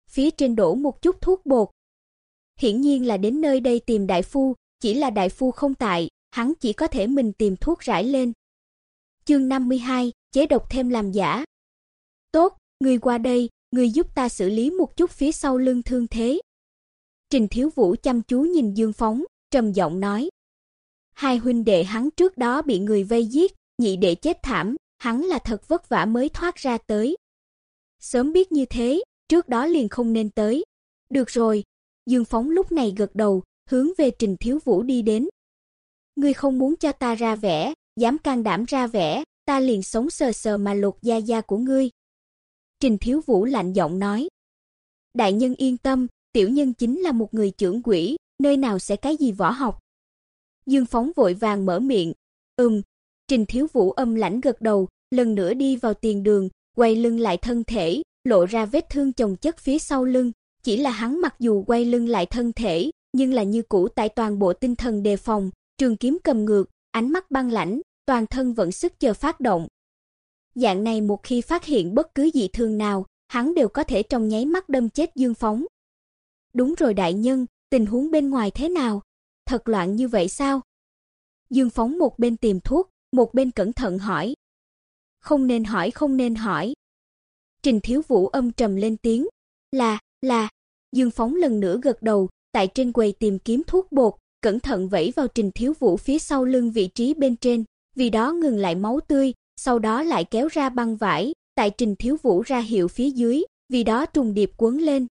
Phía trên đổ một chút thuốc bột. Hiển nhiên là đến nơi đây tìm đại phu, chỉ là đại phu không tại, hắn chỉ có thể mình tìm thuốc rải lên. Chương 52, chế độc thêm làm giả. Tốt, người qua đây, người giúp ta xử lý một chút phía sau lưng thương thế. Trình Thiếu Vũ chăm chú nhìn Dương Phóng, trầm giọng nói. Hai huynh đệ hắn trước đó bị người vây giết, nhị đệ chết thảm, hắn là thật vất vả mới thoát ra tới. Sớm biết như thế, trước đó liền không nên tới. Được rồi, Dương Phóng lúc này gật đầu, hướng về Trình Thiếu Vũ đi đến. Ngươi không muốn cho ta ra vẻ, dám can đảm ra vẻ, ta liền sống sờ sờ mà lột da da của ngươi. Trình Thiếu Vũ lạnh giọng nói. Đại nhân yên tâm, tiểu nhân chính là một người trưởng quỷ, nơi nào sẽ cái gì võ học. Dương Phóng vội vàng mở miệng. Ừm. Trình Thiếu Vũ âm lãnh gật đầu, lần nữa đi vào tiền đường, quay lưng lại thân thể, lộ ra vết thương chồng chất phía sau lưng. Chỉ là hắn mặc dù quay lưng lại thân thể, nhưng là như cũ tại toàn bộ tinh thần đề phòng, trường kiếm cầm ngược, ánh mắt băng lãnh, toàn thân vẫn sức chờ phát động. Dạng này một khi phát hiện bất cứ dị thường nào, hắn đều có thể trong nháy mắt đâm chết Dương Phóng. Đúng rồi đại nhân, tình huống bên ngoài thế nào? Thật loạn như vậy sao? Dương Phóng một bên tìm thuốc, một bên cẩn thận hỏi. Không nên hỏi, không nên hỏi. Trình Thiếu Vũ âm trầm lên tiếng, "Là, là." Dương Phóng lần nữa gật đầu, tại trên quầy tìm kiếm thuốc bột, cẩn thận vẫy vào Trình Thiếu Vũ phía sau lưng vị trí bên trên, vì đó ngừng lại máu tươi, sau đó lại kéo ra băng vải, tại Trình Thiếu Vũ ra hiệu phía dưới, vì đó trùng điệp quấn lên.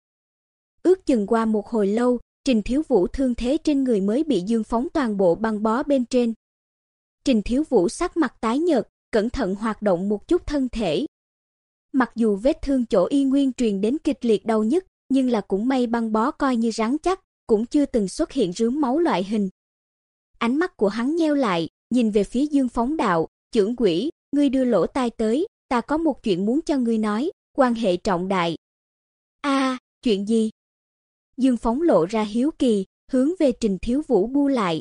Ước chừng qua một hồi lâu, Trình Thiếu Vũ thương thế trên người mới bị Dương phóng toàn bộ băng bó bên trên. Trình Thiếu Vũ sắc mặt tái nhợt, cẩn thận hoạt động một chút thân thể. Mặc dù vết thương chỗ y nguyên truyền đến kịch liệt đau nhức, nhưng là cũng may băng bó coi như rắn chắc, cũng chưa từng xuất hiện rướm máu loại hình. Ánh mắt của hắn nheo lại, nhìn về phía Dương Phóng đạo, "Trưởng quỷ, ngươi đưa lỗ tai tới, ta có một chuyện muốn cho ngươi nói, quan hệ trọng đại. A, chuyện gì? Dương Phóng lộ ra hiếu kỳ, hướng về Trình Thiếu Vũ bu lại.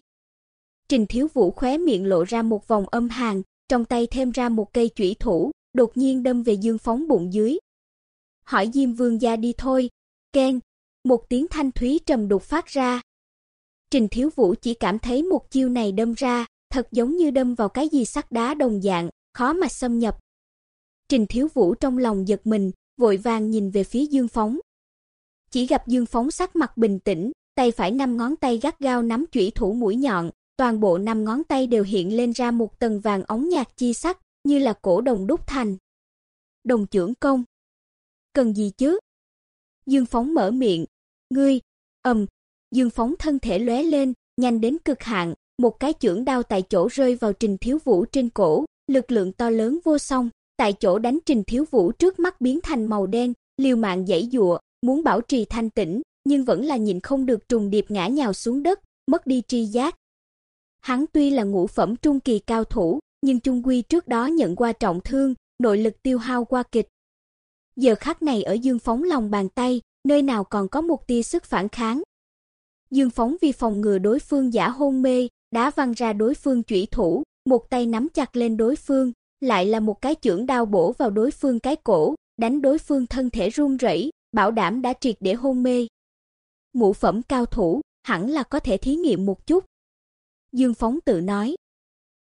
Trình Thiếu Vũ khóe miệng lộ ra một vòng âm hàn, trong tay thêm ra một cây chủy thủ, đột nhiên đâm về Dương Phóng bụng dưới. Hỏi Diêm Vương gia đi thôi. Keng, một tiếng thanh thúy trầm đục phát ra. Trình Thiếu Vũ chỉ cảm thấy một chiêu này đâm ra, thật giống như đâm vào cái gì sắt đá đồng dạng, khó mà xâm nhập. Trình Thiếu Vũ trong lòng giật mình, vội vàng nhìn về phía Dương Phóng. Chỉ gặp Dương Phóng sắc mặt bình tĩnh, tay phải năm ngón tay gắt gao nắm chủy thủ mũi nhọn, toàn bộ năm ngón tay đều hiện lên ra một tầng vàng óng nhạt chi sắc, như là cổ đồng đúc thành. Đồng trưởng công. Cần gì chứ? Dương Phóng mở miệng. Ngươi, ầm. Dương Phóng thân thể lóe lên, nhanh đến cực hạn, một cái chưởng đao tại chỗ rơi vào Trình Thiếu Vũ trên cổ, lực lượng to lớn vô song, tại chỗ đánh Trình Thiếu Vũ trước mắt biến thành màu đen, liều mạng giãy giụa, muốn bảo trì thanh tĩnh, nhưng vẫn là nhịn không được trùng điệp ngã nhào xuống đất, mất đi tri giác. Hắn tuy là ngũ phẩm trung kỳ cao thủ, nhưng chung quy trước đó nhận qua trọng thương, nội lực tiêu hao qua kịch. Giờ khắc này ở Dương Phóng lòng bàn tay, nơi nào còn có một tia sức phản kháng. Dương Phóng vì phòng ngừa đối phương giả hôn mê, đá văng ra đối phương chủy thủ, một tay nắm chặt lên đối phương, lại là một cái chưởng đao bổ vào đối phương cái cổ, đánh đối phương thân thể run rẩy, bảo đảm đã triệt để hôn mê. Ngũ phẩm cao thủ, hẳn là có thể thí nghiệm một chút. Dương Phóng tự nói.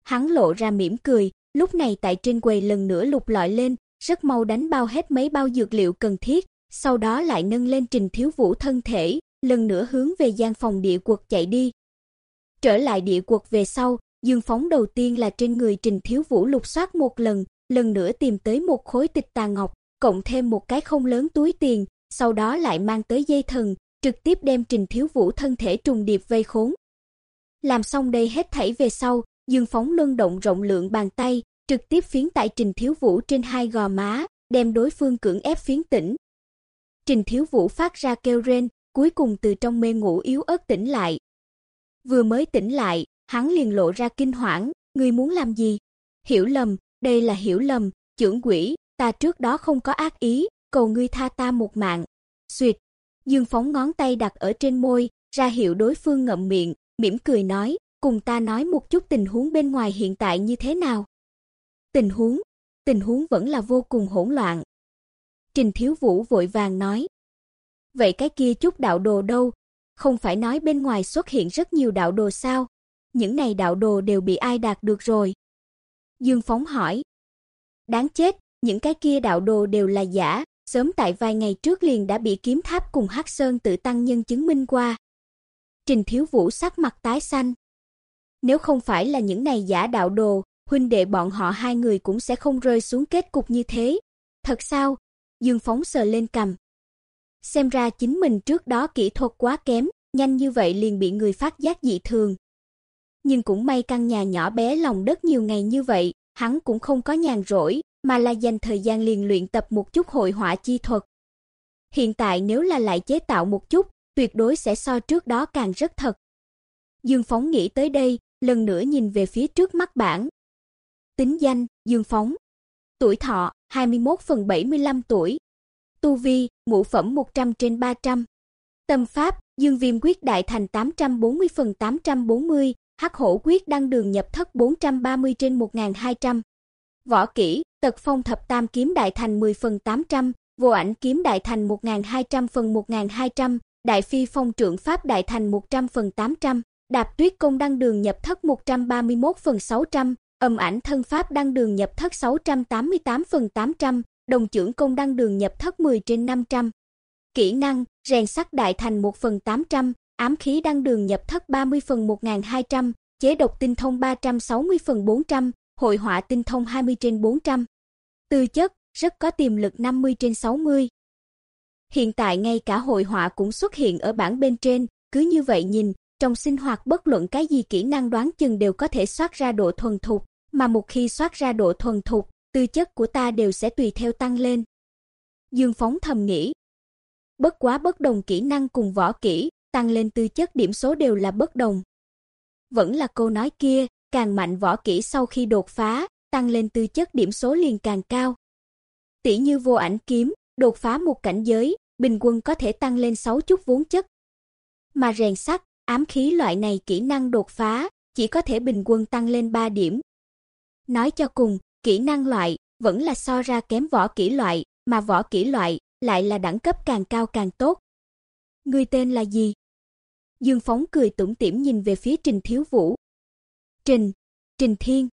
Hắn lộ ra mỉm cười, lúc này tại trên quầy lần nữa lục lọi lên, rất mau đánh bao hết mấy bao dược liệu cần thiết, sau đó lại nâng lên Trình Thiếu Vũ thân thể, lần nữa hướng về gian phòng địa quật chạy đi. Trở lại địa quật về sau, Dương Phóng đầu tiên là trên người Trình Thiếu Vũ lục soát một lần, lần nữa tìm tới một khối tịch tà ngọc, cộng thêm một cái không lớn túi tiền, sau đó lại mang tới dây thần, trực tiếp đem Trình Thiếu Vũ thân thể trùng điệp vây khốn. Làm xong đây hết thảy về sau, Dương Phóng luân động rộng lượng bàn tay, trực tiếp phiến tại Trình Thiếu Vũ trên hai gò má, đem đối phương cưỡng ép phiến tỉnh. Trình Thiếu Vũ phát ra kêu rên, cuối cùng từ trong mê ngủ yếu ớt tỉnh lại. Vừa mới tỉnh lại, hắn liền lộ ra kinh hoảng, ngươi muốn làm gì? Hiểu lầm, đây là hiểu lầm, trưởng quỷ, ta trước đó không có ác ý, cầu ngươi tha ta một mạng. Xuyệt. Dương phóng ngón tay đặt ở trên môi, ra hiệu đối phương ngậm miệng, mỉm cười nói, cùng ta nói một chút tình huống bên ngoài hiện tại như thế nào. Tình huống, tình huống vẫn là vô cùng hỗn loạn. Trình Thiếu Vũ vội vàng nói. Vậy cái kia chút đạo đồ đâu? Không phải nói bên ngoài xuất hiện rất nhiều đạo đồ sao? Những này đạo đồ đều bị ai đạt được rồi? Dương Phóng hỏi. Đáng chết, những cái kia đạo đồ đều là giả, sớm tại vài ngày trước liền đã bị kiếm tháp cùng Hắc Sơn tự tăng nhân chứng minh qua. Trình Thiếu Vũ sắc mặt tái xanh. Nếu không phải là những này giả đạo đồ, huynh đệ bọn họ hai người cũng sẽ không rơi xuống kết cục như thế. Thật sao? Dương Phóng sờ lên cầm. Xem ra chính mình trước đó kỹ thuật quá kém, nhanh như vậy liền bị người phát giác dị thường. Nhưng cũng may căn nhà nhỏ bé lòng đất nhiều ngày như vậy, hắn cũng không có nhàn rỗi, mà là dành thời gian liền luyện tập một chút hội họa chi thuật. Hiện tại nếu là lại chế tạo một chút, tuyệt đối sẽ so trước đó càng rất thật. Dương Phóng nghĩ tới đây, lần nữa nhìn về phía trước mắt bản. Tính danh: Dương Phóng. Tuổi thọ: 21 phần 75 tuổi. Tu vi: ngũ phẩm 100 trên 300. Tâm pháp: Dương Viêm quyết đại thành 840 phần 840, Hắc Hổ quyết đăng đường nhập thất 430 trên 1200. Võ kỹ: Tật Phong thập tam kiếm đại thành 10 phần 800, Vô ảnh kiếm đại thành 1200 phần 1200, Đại phi phong trượng pháp đại thành 100 phần 800, Đạp Tuyết công đăng đường nhập thất 131 phần 600, Âm ảnh thân pháp đăng đường nhập thất 688 phần 800, Đồng trưởng công đăng đường nhập thất 10 trên 500. Kỹ năng: Rèn sắt đại thành 1 phần 800, Ám khí đăng đường nhập thất 30 phần 1200, Chế độc tinh thông 360 phần 400, Hội họa tinh thông 20 trên 400. Tư chất: Rất có tiềm lực 50 trên 60. Hiện tại ngay cả hội họa cũng xuất hiện ở bảng bên trên, cứ như vậy nhìn, trong sinh hoạt bất luận cái gì kỹ năng đoán chừng đều có thể soát ra độ thuần thục, mà một khi soát ra độ thuần thục, tư chất của ta đều sẽ tùy theo tăng lên. Dương Phóng thầm nghĩ. Bất quá bất đồng kỹ năng cùng võ kỹ, tăng lên tư chất điểm số đều là bất đồng. Vẫn là câu nói kia, càng mạnh võ kỹ sau khi đột phá, tăng lên tư chất điểm số liền càng cao. Tỷ như vô ảnh kiếm, đột phá một cảnh giới, bình quân có thể tăng lên 6 chút vốn chất. Mà rèn sắt, ám khí loại này kỹ năng đột phá, chỉ có thể bình quân tăng lên 3 điểm. Nói cho cùng, kỹ năng loại vẫn là so ra kém võ kỹ loại, mà võ kỹ loại lại là đẳng cấp càng cao càng tốt. Người tên là gì? Dương Phóng cười tủm tỉm nhìn về phía Trình Thiếu Vũ. Trình, Trình Thiên.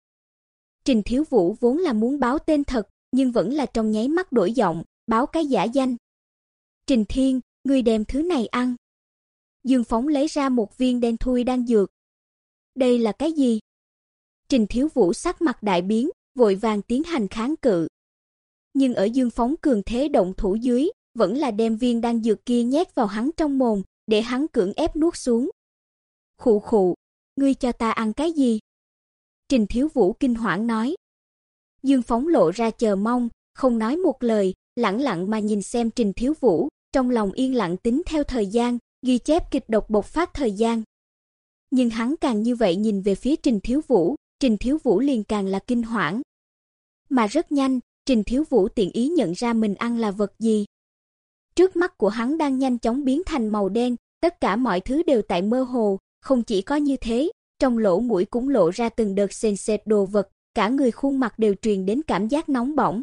Trình Thiếu Vũ vốn là muốn báo tên thật, nhưng vẫn là trong nháy mắt đổi giọng, báo cái giả danh. Trình Thiên, ngươi đem thứ này ăn. Dương Phóng lấy ra một viên đen thui đang dược. Đây là cái gì? Trình Thiếu Vũ sắc mặt đại biến, vội vàng tiến hành kháng cự. Nhưng ở Dương Phóng cường thế động thủ dưới, vẫn là đem viên đan dược kia nhét vào hắn trong mồm, để hắn cưỡng ép nuốt xuống. Khụ khụ, ngươi cho ta ăn cái gì? Trình Thiếu Vũ kinh hoảng nói. Dương Phóng lộ ra chờ mong, không nói một lời, lặng lặng mà nhìn xem Trình Thiếu Vũ, trong lòng yên lặng tính theo thời gian, ghi chép kịch độc bộc phát thời gian. Nhưng hắn càng như vậy nhìn về phía Trình Thiếu Vũ, Trình Thiếu Vũ liền càng là kinh hoảng. Mà rất nhanh, Trình Thiếu Vũ tiện ý nhận ra mình ăn là vật gì. Trước mắt của hắn đang nhanh chóng biến thành màu đen, tất cả mọi thứ đều tại mơ hồ, không chỉ có như thế, trong lỗ mũi cũng lộ ra từng đợt sền sệt đồ vật, cả người khuôn mặt đều truyền đến cảm giác nóng bỏng.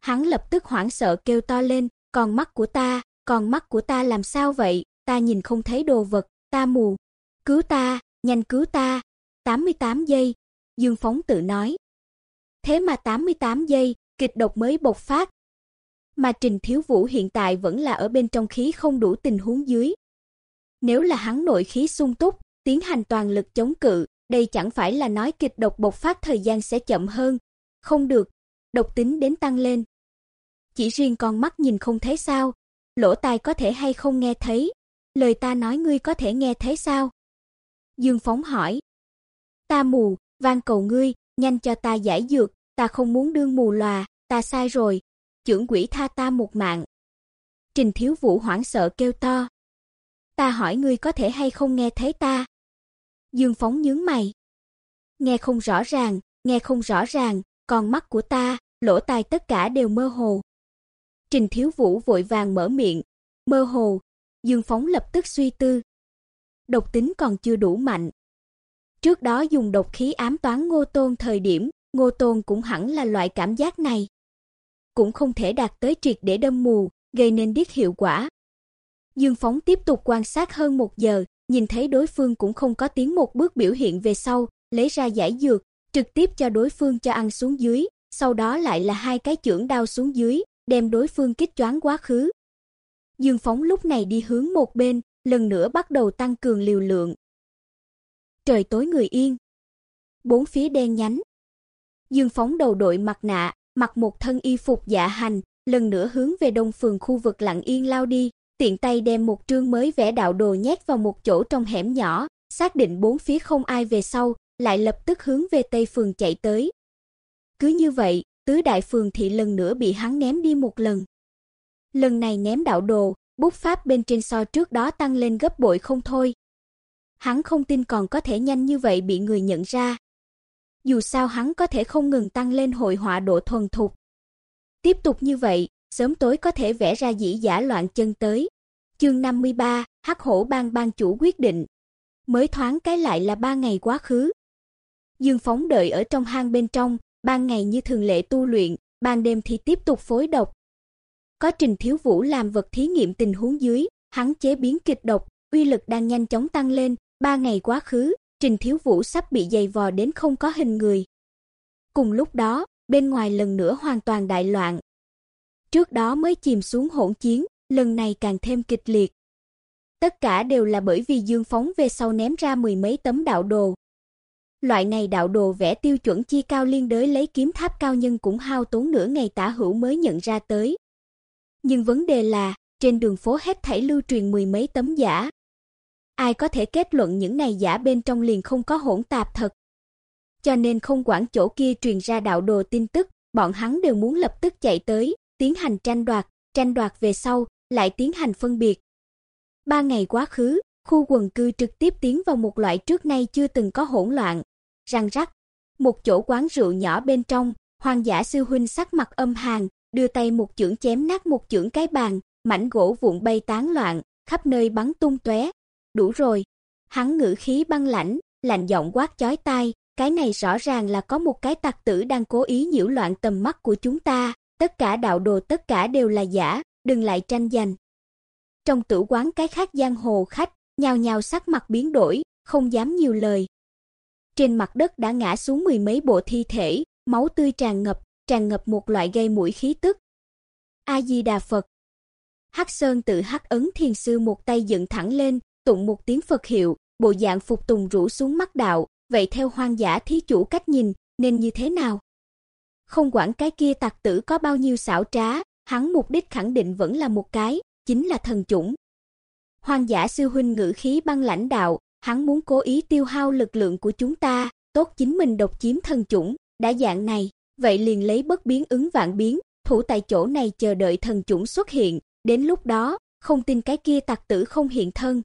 Hắn lập tức hoảng sợ kêu to lên, "Con mắt của ta, con mắt của ta làm sao vậy? Ta nhìn không thấy đồ vật, ta mù. Cứu ta, nhanh cứu ta." 88 giây, Dương Phóng tự nói. Thế mà 88 giây, kịch độc mới bộc phát. Mà Trình Thiếu Vũ hiện tại vẫn là ở bên trong khí không đủ tình huống dưới. Nếu là hắn nội khí sung túc, tiến hành toàn lực chống cự, đây chẳng phải là nói kịch độc bộc phát thời gian sẽ chậm hơn. Không được, độc tính đến tăng lên. Chỉ riêng con mắt nhìn không thấy sao? Lỗ tai có thể hay không nghe thấy? Lời ta nói ngươi có thể nghe thấy sao? Dương Phóng hỏi. Ta mù, van cầu ngươi, nhanh cho ta giải dược, ta không muốn đương mù lòa, ta sai rồi, trưởng quỷ tha ta một mạng. Trình Thiếu Vũ hoảng sợ kêu to. Ta hỏi ngươi có thể hay không nghe thấy ta? Dương Phóng nhướng mày. Nghe không rõ ràng, nghe không rõ ràng, còn mắt của ta, lỗ tai tất cả đều mơ hồ. Trình Thiếu Vũ vội vàng mở miệng, mơ hồ. Dương Phóng lập tức suy tư. Độc tính còn chưa đủ mạnh. Trước đó dùng độc khí ám toán Ngô Tôn thời điểm, Ngô Tôn cũng hẳn là loại cảm giác này. Cũng không thể đạt tới triệt để đâm mù, gây nên điếc hiệu quả. Dương Phóng tiếp tục quan sát hơn một giờ, nhìn thấy đối phương cũng không có tiến một bước biểu hiện về sau, lấy ra giải dược, trực tiếp cho đối phương cho ăn xuống dưới, sau đó lại là hai cái chưởng đao xuống dưới, đem đối phương kích choáng quá khứ. Dương Phóng lúc này đi hướng một bên, lần nữa bắt đầu tăng cường liều lượng. Trời tối người yên, bốn phía đen nhánh, Dương Phóng đầu đội mặt nạ, mặc một thân y phục dạ hành, lần nữa hướng về đông phường khu vực lặng yên lao đi, tiện tay đem một trương mới vẽ đạo đồ nhét vào một chỗ trong hẻm nhỏ, xác định bốn phía không ai về sau, lại lập tức hướng về tây phường chạy tới. Cứ như vậy, tứ đại phường thị lần nữa bị hắn ném đi một lần. Lần này ném đạo đồ, bút pháp bên trên so trước đó tăng lên gấp bội không thôi. Hắn không tin còn có thể nhanh như vậy bị người nhận ra, dù sao hắn có thể không ngừng tăng lên hội họa độ thuần thục. Tiếp tục như vậy, sớm tối có thể vẽ ra dĩ giả loạn chân tới. Chương 53, Hắc Hổ Bang ban chủ quyết định. Mới thoáng cái lại là ba ngày quá khứ. Dương Phóng đợi ở trong hang bên trong, ban ngày như thường lệ tu luyện, ban đêm thì tiếp tục phối độc. Có Trình Thiếu Vũ làm vật thí nghiệm tình huống dưới, hắn chế biến kịch độc, uy lực đang nhanh chóng tăng lên, ba ngày quá khứ, Trình Thiếu Vũ sắp bị dày vò đến không có hình người. Cùng lúc đó, bên ngoài lần nữa hoàn toàn đại loạn. Trước đó mới chìm xuống hỗn chiến, lần này càng thêm kịch liệt. Tất cả đều là bởi vì Dương Phóng về sau ném ra mười mấy tấm đạo đồ. Loại này đạo đồ vẽ tiêu chuẩn chi cao liên đới lấy kiếm tháp cao nhân cũng hao tốn nửa ngày tả hữu mới nhận ra tới. Nhưng vấn đề là, trên đường phố hết thảy lưu truyền mười mấy tấm giả, ai có thể kết luận những này giả bên trong liền không có hỗn tạp thật. Cho nên không quản chỗ kia truyền ra đạo đồ tin tức, bọn hắn đều muốn lập tức chạy tới, tiến hành tranh đoạt, tranh đoạt về sau, lại tiến hành phân biệt. Ba ngày quá khứ, khu quần cư trực tiếp tiến vào một loại trước nay chưa từng có hỗn loạn. Răng rắc, một chỗ quán rượu nhỏ bên trong, Hoàng giả sư huynh sắc mặt âm hàn, đưa tay một chưởng chém nát một chưởng cái bàn, mảnh gỗ vụn bay tán loạn, khắp nơi bắn tung tóe. Đủ rồi. Hắn ngữ khí băng lãnh, lạnh giọng quát chói tai, cái này rõ ràng là có một cái tặc tử đang cố ý nhiễu loạn tầm mắt của chúng ta, tất cả đạo đồ tất cả đều là giả, đừng lại tranh giành. Trong tử quán cái khác giang hồ khách, nhào nhào sắc mặt biến đổi, không dám nhiều lời. Trên mặt đất đã ngã xuống mười mấy bộ thi thể, máu tươi tràn ngập, tràn ngập một loại gây mũi khí tức. A Di Đà Phật. Hắc Sơn tự hắc ấn thiền sư một tay dựng thẳng lên, tụng một tiếng Phật hiệu, bộ dạng phục tùng rũ xuống mắt đạo, vậy theo hoang dã thí chủ cách nhìn, nên như thế nào? Không quản cái kia tặc tử có bao nhiêu xảo trá, hắn mục đích khẳng định vẫn là một cái, chính là thần chủng. Hoang dã sư huynh ngữ khí băng lãnh đạo, hắn muốn cố ý tiêu hao lực lượng của chúng ta, tốt chính mình độc chiếm thần chủng, đã dạng này, vậy liền lấy bất biến ứng vạn biến, thủ tại chỗ này chờ đợi thần chủng xuất hiện, đến lúc đó, không tin cái kia tặc tử không hiện thân.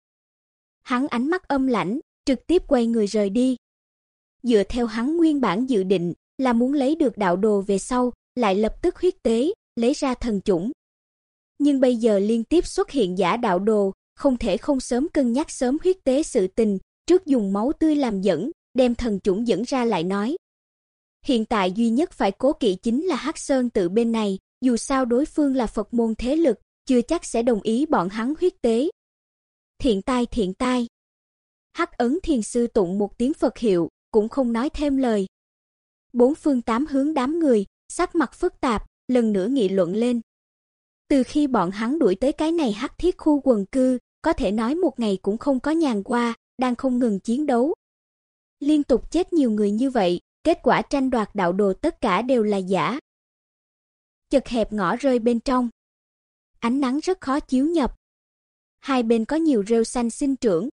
Hắn ánh mắt âm lãnh, trực tiếp quay người rời đi. Dựa theo hắn nguyên bản dự định, là muốn lấy được đạo đồ về sau, lại lập tức huyết tế, lấy ra thần chủng. Nhưng bây giờ liên tiếp xuất hiện giả đạo đồ, không thể không sớm cân nhắc sớm huyết tế sự tình, trước dùng máu tươi làm dẫn, đem thần chủng dẫn ra lại nói. Hiện tại duy nhất phải cố kỵ chính là Hắc Sơn tự bên này, dù sao đối phương là Phật môn thế lực, chưa chắc sẽ đồng ý bọn hắn huyết tế. Thiện tai thiện tai. Hắc ấn thiền sư tụng một tiếng Phật hiệu, cũng không nói thêm lời. Bốn phương tám hướng đám người, sắc mặt phức tạp, lần nữa nghị luận lên. Từ khi bọn hắn đuổi tới cái này hắc thiết khu quần cư, có thể nói một ngày cũng không có nhàn qua, đang không ngừng chiến đấu. Liên tục chết nhiều người như vậy, kết quả tranh đoạt đạo đồ tất cả đều là giả. Chật hẹp ngõ rơi bên trong. Ánh nắng rất khó chiếu nhập. Hai bên có nhiều rêu xanh sinh trưởng.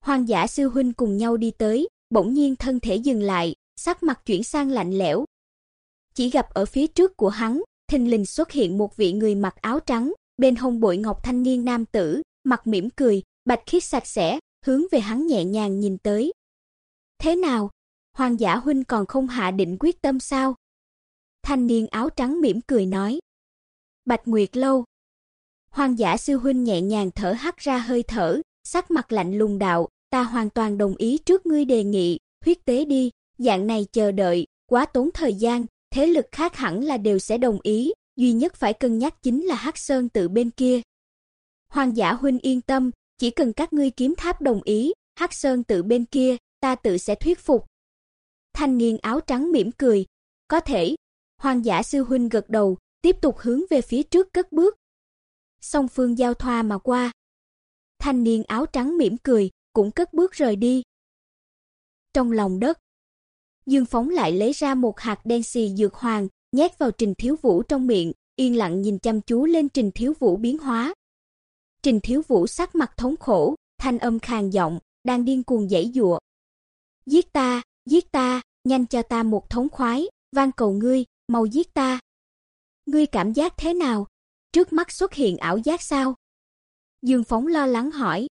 Hoàng giả sư huynh cùng nhau đi tới, bỗng nhiên thân thể dừng lại, sắc mặt chuyển sang lạnh lẽo. Chỉ gặp ở phía trước của hắn, thình lình xuất hiện một vị người mặc áo trắng, bên hông bội ngọc thanh niên nam tử, mặt mỉm cười, bạch khiết sạch sẽ, hướng về hắn nhẹ nhàng nhìn tới. Thế nào? Hoàng giả huynh còn không hạ định quyết tâm sao? Thanh niên áo trắng mỉm cười nói. Bạch Nguyệt lâu. Hoàng giả sư huynh nhẹ nhàng thở hắt ra hơi thở, sắc mặt lạnh lùng đạo, ta hoàn toàn đồng ý trước ngươi đề nghị, huyết tế đi, dạng này chờ đợi, quá tốn thời gian, thế lực khác hẳn là đều sẽ đồng ý, duy nhất phải cân nhắc chính là Hắc Sơn tự bên kia. Hoàng giả huynh yên tâm, chỉ cần các ngươi kiếm tháp đồng ý, Hắc Sơn tự bên kia, ta tự sẽ thuyết phục. Thanh niên áo trắng mỉm cười, có thể. Hoàng giả sư huynh gật đầu, tiếp tục hướng về phía trước cất bước. Song phương giao thoa mà qua. Thanh niên áo trắng mỉm cười, cũng cất bước rời đi. Trong lòng đất, Dương Phóng lại lấy ra một hạt đen xì dược hoàng, nhét vào Trình Thiếu Vũ trong miệng, yên lặng nhìn chăm chú lên Trình Thiếu Vũ biến hóa. Trình Thiếu Vũ sắc mặt thống khổ, thanh âm khàn giọng, đang điên cuồng giãy giụa. "Giết ta, giết ta, nhanh cho ta một thống khoái, van cầu ngươi, mau giết ta." "Ngươi cảm giác thế nào? Trước mắt xuất hiện ảo giác sao?" Dương Phóng lo lắng hỏi.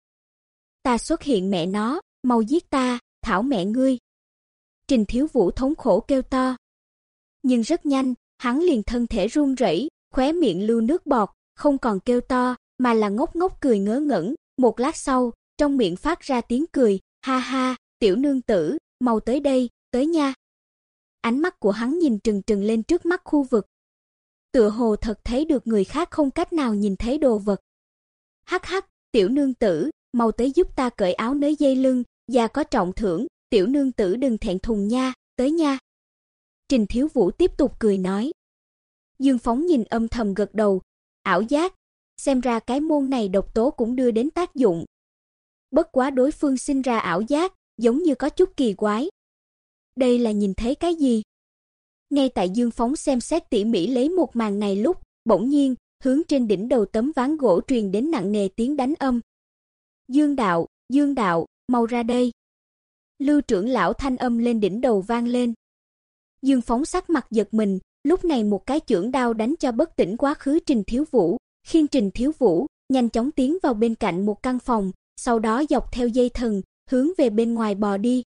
"Ta xuất hiện mẹ nó, mau giết ta, thảo mẹ ngươi." Trình Thiếu Vũ thống khổ kêu to. Nhưng rất nhanh, hắn liền thân thể run rẩy, khóe miệng lưu nước bọt, không còn kêu to, mà là ngốc ngốc cười ngớ ngẩn, một lát sau, trong miệng phát ra tiếng cười, ha ha, tiểu nương tử, mau tới đây, tới nha. Ánh mắt của hắn nhìn trừng trừng lên trước mắt khu vực. Tựa hồ thật thấy được người khác không cách nào nhìn thấy đồ vật. Hắc hắc, tiểu nương tử, mau tới giúp ta cởi áo nới dây lưng, già có trọng thưởng, tiểu nương tử đừng thẹn thùng nha, tới nha. Trình Thiếu Vũ tiếp tục cười nói. Dương Phóng nhìn âm thầm gật đầu, ảo giác, xem ra cái môn này độc tố cũng đưa đến tác dụng. Bất quá đối phương sinh ra ảo giác, giống như có chút kỳ quái. Đây là nhìn thấy cái gì? Ngay tại Dương Phóng xem xét tỉ mỉ lấy một màn này lúc, bỗng nhiên, hướng trên đỉnh đầu tấm ván gỗ truyền đến nặng nề tiếng đánh âm. Dương đạo, Dương đạo, mau ra đây. Lưu trưởng lão thanh âm lên đỉnh đầu vang lên. Dương Phóng sắc mặt giật mình, lúc này một cái chưởng đao đánh cho bất tỉnh quá khứ Trình Thiếu Vũ, khiên Trình Thiếu Vũ nhanh chóng tiến vào bên cạnh một căn phòng, sau đó dọc theo dây thần, hướng về bên ngoài bò đi.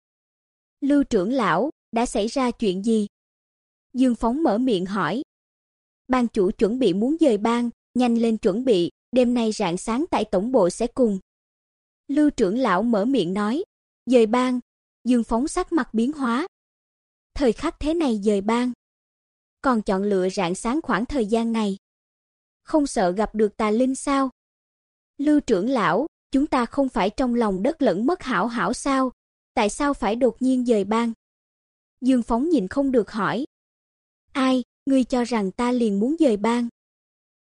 Lưu trưởng lão, đã xảy ra chuyện gì? Dương Phóng mở miệng hỏi. Ban chủ chuẩn bị muốn dời ban, nhanh lên chuẩn bị, đêm nay rạng sáng tại tổng bộ sẽ cùng. Lưu trưởng lão mở miệng nói, dời ban, Dương Phóng sắc mặt biến hóa. Thời khắc thế này dời ban, Còn chọn lựa rạng sáng khoảng thời gian này. Không sợ gặp được tà linh sao? Lưu trưởng lão, chúng ta không phải trong lòng đất lẫn mất hảo hảo sao? Tại sao phải đột nhiên dời ban? Dương Phóng nhìn không được hỏi. Ai, ngươi cho rằng ta liền muốn dời bang?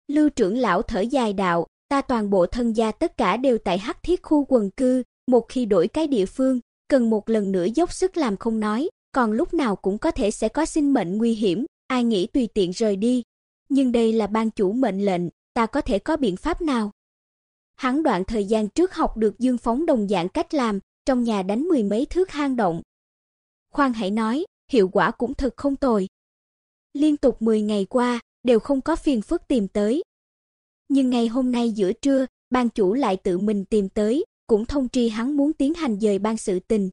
Lưu trưởng lão thở dài đạo, ta toàn bộ thân gia tất cả đều tại Hắc Thiết khu quần cư, một khi đổi cái địa phương, cần một lần nữa dốc sức làm không nói, còn lúc nào cũng có thể sẽ có sinh mệnh nguy hiểm, ai nghĩ tùy tiện rời đi. Nhưng đây là ban chủ mệnh lệnh, ta có thể có biện pháp nào? Hắn đoạn thời gian trước học được Dương phóng đồng dạng cách làm, trong nhà đánh mười mấy thước hang động. Khoan hãy nói, hiệu quả cũng thật không tồi. Liên tục 10 ngày qua, đều không có phiền phức tìm tới. Nhưng ngày hôm nay giữa trưa, ban chủ lại tự mình tìm tới, cũng thông tri hắn muốn tiến hành dời ban sự tình.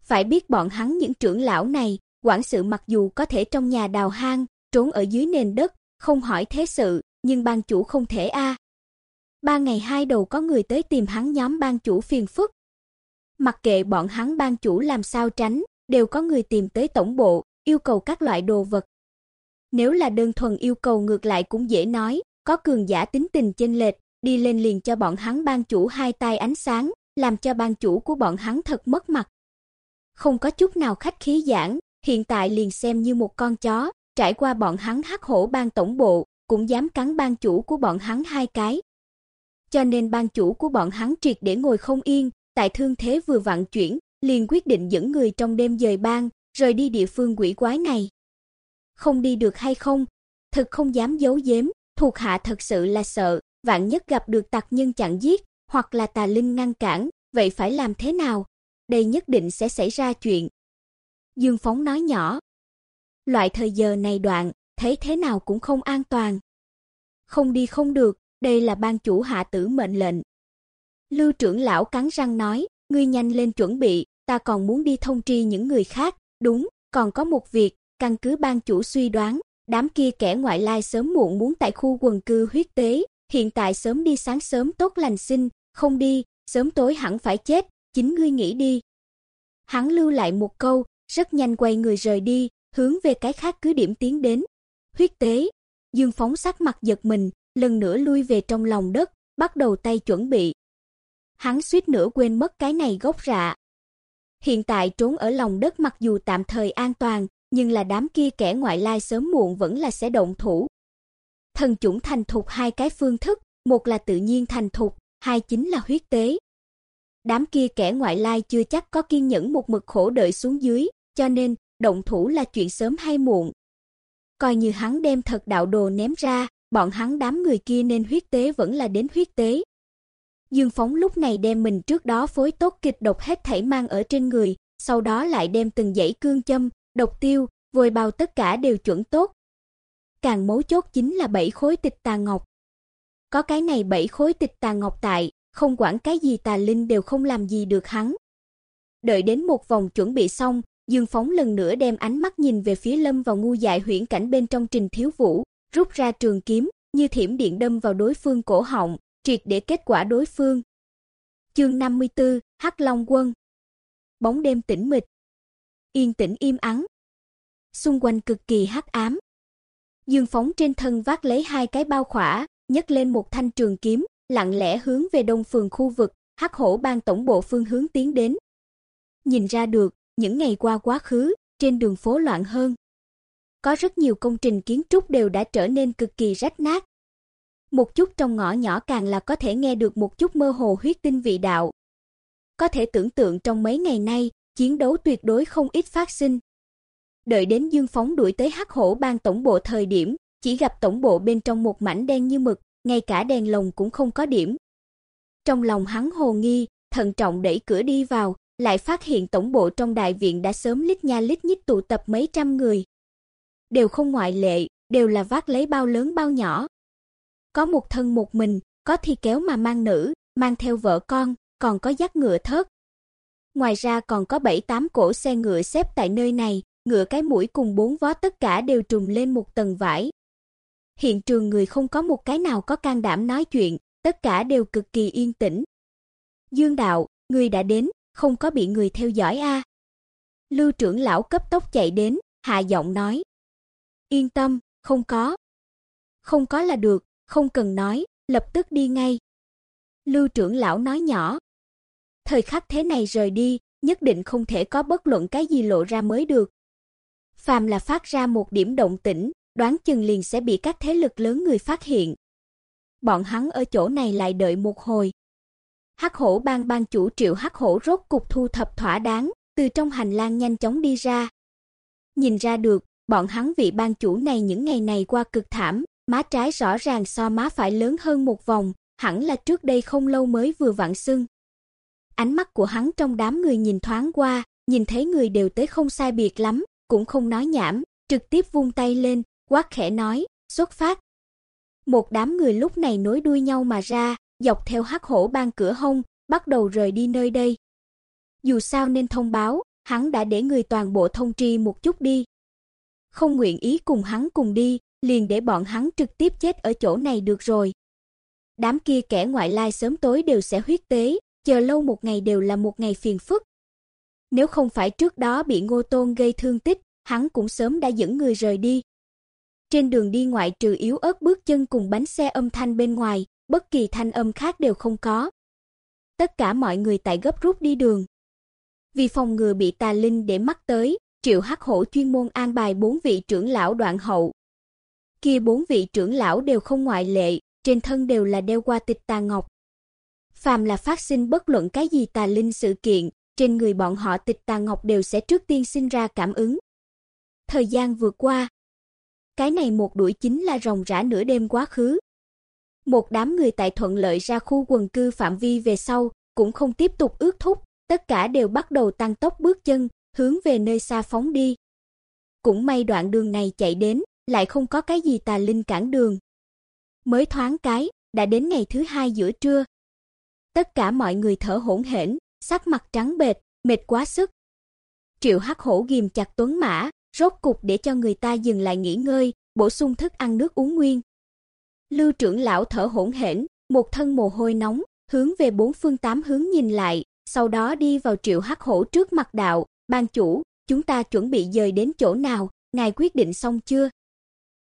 Phải biết bọn hắn những trưởng lão này, quản sự mặc dù có thể trong nhà đào hang, trốn ở dưới nền đất, không hỏi thế sự, nhưng ban chủ không thể a. Ba ngày hai đầu có người tới tìm hắn nhóm ban chủ phiền phức. Mặc kệ bọn hắn ban chủ làm sao tránh, đều có người tìm tới tổng bộ, yêu cầu các loại đồ vật. Nếu là đơn thuần yêu cầu ngược lại cũng dễ nói, có cường giả tính tình chênh lệch, đi lên liền cho bọn hắn ban chủ hai tay ánh sáng, làm cho ban chủ của bọn hắn thật mất mặt. Không có chút nào khách khí giảng, hiện tại liền xem như một con chó, trải qua bọn hắn hắc hổ ban tổng bộ, cũng dám cắn ban chủ của bọn hắn hai cái. Cho nên ban chủ của bọn hắn triệt để ngồi không yên, tại thương thế vừa vặn chuyển, liền quyết định dẫn người trong đêm dời bang, rời đi địa phương quỷ quái này. Không đi được hay không? Thực không dám giấu giếm, thuộc hạ thật sự là sợ, vạn nhất gặp được tặc nhân chặn giết, hoặc là tà linh ngăn cản, vậy phải làm thế nào? Đây nhất định sẽ xảy ra chuyện. Dương Phóng nói nhỏ. Loại thời giờ này đoạn, thấy thế nào cũng không an toàn. Không đi không được, đây là ban chủ hạ tử mệnh lệnh. Lưu trưởng lão cắn răng nói, ngươi nhanh lên chuẩn bị, ta còn muốn đi thông tri những người khác, đúng, còn có một việc, căn cứ ban chủ suy đoán, đám kia kẻ ngoại lai sớm muộn muốn tại khu quần cư huyết tế, hiện tại sớm đi sáng sớm tốt lành sinh, không đi, sớm tối hẳn phải chết, chính ngươi nghĩ đi. Hắn lưu lại một câu, rất nhanh quay người rời đi, hướng về cái khác cứ điểm tiến đến. Huyết tế, Dương phóng sắc mặt giật mình, lần nữa lui về trong lòng đất, bắt đầu tay chuẩn bị. Hắn suýt nữa quên mất cái này gốc rạ. Hiện tại trốn ở lòng đất mặc dù tạm thời an toàn, nhưng là đám kia kẻ ngoại lai sớm muộn vẫn là sẽ động thủ. Thần chủng thành thục hai cái phương thức, một là tự nhiên thành thục, hai chính là huyết tế. Đám kia kẻ ngoại lai chưa chắc có kiên nhẫn một mực khổ đợi xuống dưới, cho nên động thủ là chuyện sớm hay muộn. Coi như hắn đem thật đạo đồ ném ra, bọn hắn đám người kia nên huyết tế vẫn là đến huyết tế. Dương Phóng lúc này đem mình trước đó phối tốt kịch độc hết thảy mang ở trên người, sau đó lại đem từng dãy cương châm, độc tiêu, vôi bao tất cả đều chuẩn tốt. Càng mấu chốt chính là bảy khối tịch tà ngọc. Có cái này bảy khối tịch tà ngọc tại, không quản cái gì tà linh đều không làm gì được hắn. Đợi đến một vòng chuẩn bị xong, Dương Phóng lần nữa đem ánh mắt nhìn về phía Lâm vào ngu dại huyễn cảnh bên trong Trình Thiếu Vũ, rút ra trường kiếm, như thiểm điện đâm vào đối phương cổ họng, triệt để kết quả đối phương. Chương 54, Hắc Long Quân. Bóng đêm tĩnh mịch, yên tĩnh im ắng. Xung quanh cực kỳ hắc ám. Dương Phóng trên thân vác lấy hai cái bao khỏa, nhấc lên một thanh trường kiếm, lặng lẽ hướng về đông phường khu vực, Hắc Hổ Bang tổng bộ phương hướng tiến đến. Nhìn ra được, những ngày qua quá khứ, trên đường phố loạn hơn. Có rất nhiều công trình kiến trúc đều đã trở nên cực kỳ rách nát. Một chút trong ngõ nhỏ càng là có thể nghe được một chút mơ hồ huyết tinh vị đạo. Có thể tưởng tượng trong mấy ngày nay, chiến đấu tuyệt đối không ít phát sinh. Đợi đến Dương Phóng đuổi tới Hắc Hổ Bang tổng bộ thời điểm, chỉ gặp tổng bộ bên trong một mảnh đen như mực, ngay cả đèn lồng cũng không có điểm. Trong lòng hắn hồ nghi, thận trọng đẩy cửa đi vào, lại phát hiện tổng bộ trong đại viện đã sớm lít nha lít nhít tụ tập mấy trăm người. Đều không ngoại lệ, đều là vác lấy bao lớn bao nhỏ. Có một thân một mình, có thì kéo mà mang nữ, mang theo vợ con, còn có dắt ngựa thớt. Ngoài ra còn có 7-8 cổ xe ngựa xếp tại nơi này, ngựa cái mũi cùng bốn vó tất cả đều trùm lên một tầng vải. Hiện trường người không có một cái nào có can đảm nói chuyện, tất cả đều cực kỳ yên tĩnh. Dương đạo, người đã đến, không có bị người theo dõi a? Lưu trưởng lão cấp tốc chạy đến, hạ giọng nói. Yên tâm, không có. Không có là được, không cần nói, lập tức đi ngay. Lưu trưởng lão nói nhỏ. Thời khắc thế này rời đi, nhất định không thể có bất luận cái gì lộ ra mới được. Phàm là phát ra một điểm động tĩnh, đoán chừng liền sẽ bị các thế lực lớn người phát hiện. Bọn hắn ở chỗ này lại đợi một hồi. Hắc Hổ Bang ban chủ Triệu Hắc Hổ rốt cục thu thập thỏa đáng, từ trong hành lang nhanh chóng đi ra. Nhìn ra được, bọn hắn vị ban chủ này những ngày này qua cực thảm, má trái rõ ràng so má phải lớn hơn một vòng, hẳn là trước đây không lâu mới vừa vặn sưng. Ánh mắt của hắn trong đám người nhìn thoáng qua, nhìn thấy người đều tới không sai biệt lắm, cũng không nói nhảm, trực tiếp vung tay lên, quát khẽ nói, xuất phát. Một đám người lúc này nối đuôi nhau mà ra, dọc theo hắc hổ ban cửa hông, bắt đầu rời đi nơi đây. Dù sao nên thông báo, hắn đã để người toàn bộ thông tri một chút đi. Không nguyện ý cùng hắn cùng đi, liền để bọn hắn trực tiếp chết ở chỗ này được rồi. Đám kia kẻ ngoại lai sớm tối đều sẽ huyết tế, chờ lâu một ngày đều là một ngày phiền phức. Nếu không phải trước đó bị Ngô Tôn gây thương tích, hắn cũng sớm đã dẫn người rời đi. Trên đường đi ngoại trừ yếu ớt bước chân cùng bánh xe âm thanh bên ngoài, bất kỳ thanh âm khác đều không có. Tất cả mọi người tại gấp rút đi đường. Vì phòng ngừa bị tà linh để mắt tới, Triệu Hắc Hổ chuyên môn an bài bốn vị trưởng lão đoạn hậu. Kia bốn vị trưởng lão đều không ngoại lệ, trên thân đều là đeo qua tịch tà ngọc. Phàm là phát sinh bất luận cái gì tà linh sự kiện, trên người bọn họ tịch tà ngọc đều sẽ trước tiên sinh ra cảm ứng. Thời gian vừa qua, cái này một đuổi chính là ròng rã nửa đêm quá khứ. Một đám người tại thuận lợi ra khu quần cư phạm vi về sau, cũng không tiếp tục ước thúc, tất cả đều bắt đầu tăng tốc bước chân, hướng về nơi xa phóng đi. Cũng may đoạn đường này chạy đến, lại không có cái gì tà linh cản đường. Mới thoáng cái, đã đến ngày thứ hai giữa trưa. Tất cả mọi người thở hổn hển, sắc mặt trắng bệch, mệt quá sức. Triệu Hắc Hổ ghim chặt Tuấn Mã, rốt cục để cho người ta dừng lại nghỉ ngơi, bổ sung thức ăn nước uống nguyên. Lưu trưởng lão thở hổn hển, một thân mồ hôi nóng, hướng về bốn phương tám hướng nhìn lại, sau đó đi vào Triệu Hắc Hổ trước mặt đạo, "Ban chủ, chúng ta chuẩn bị dời đến chỗ nào, ngài quyết định xong chưa?"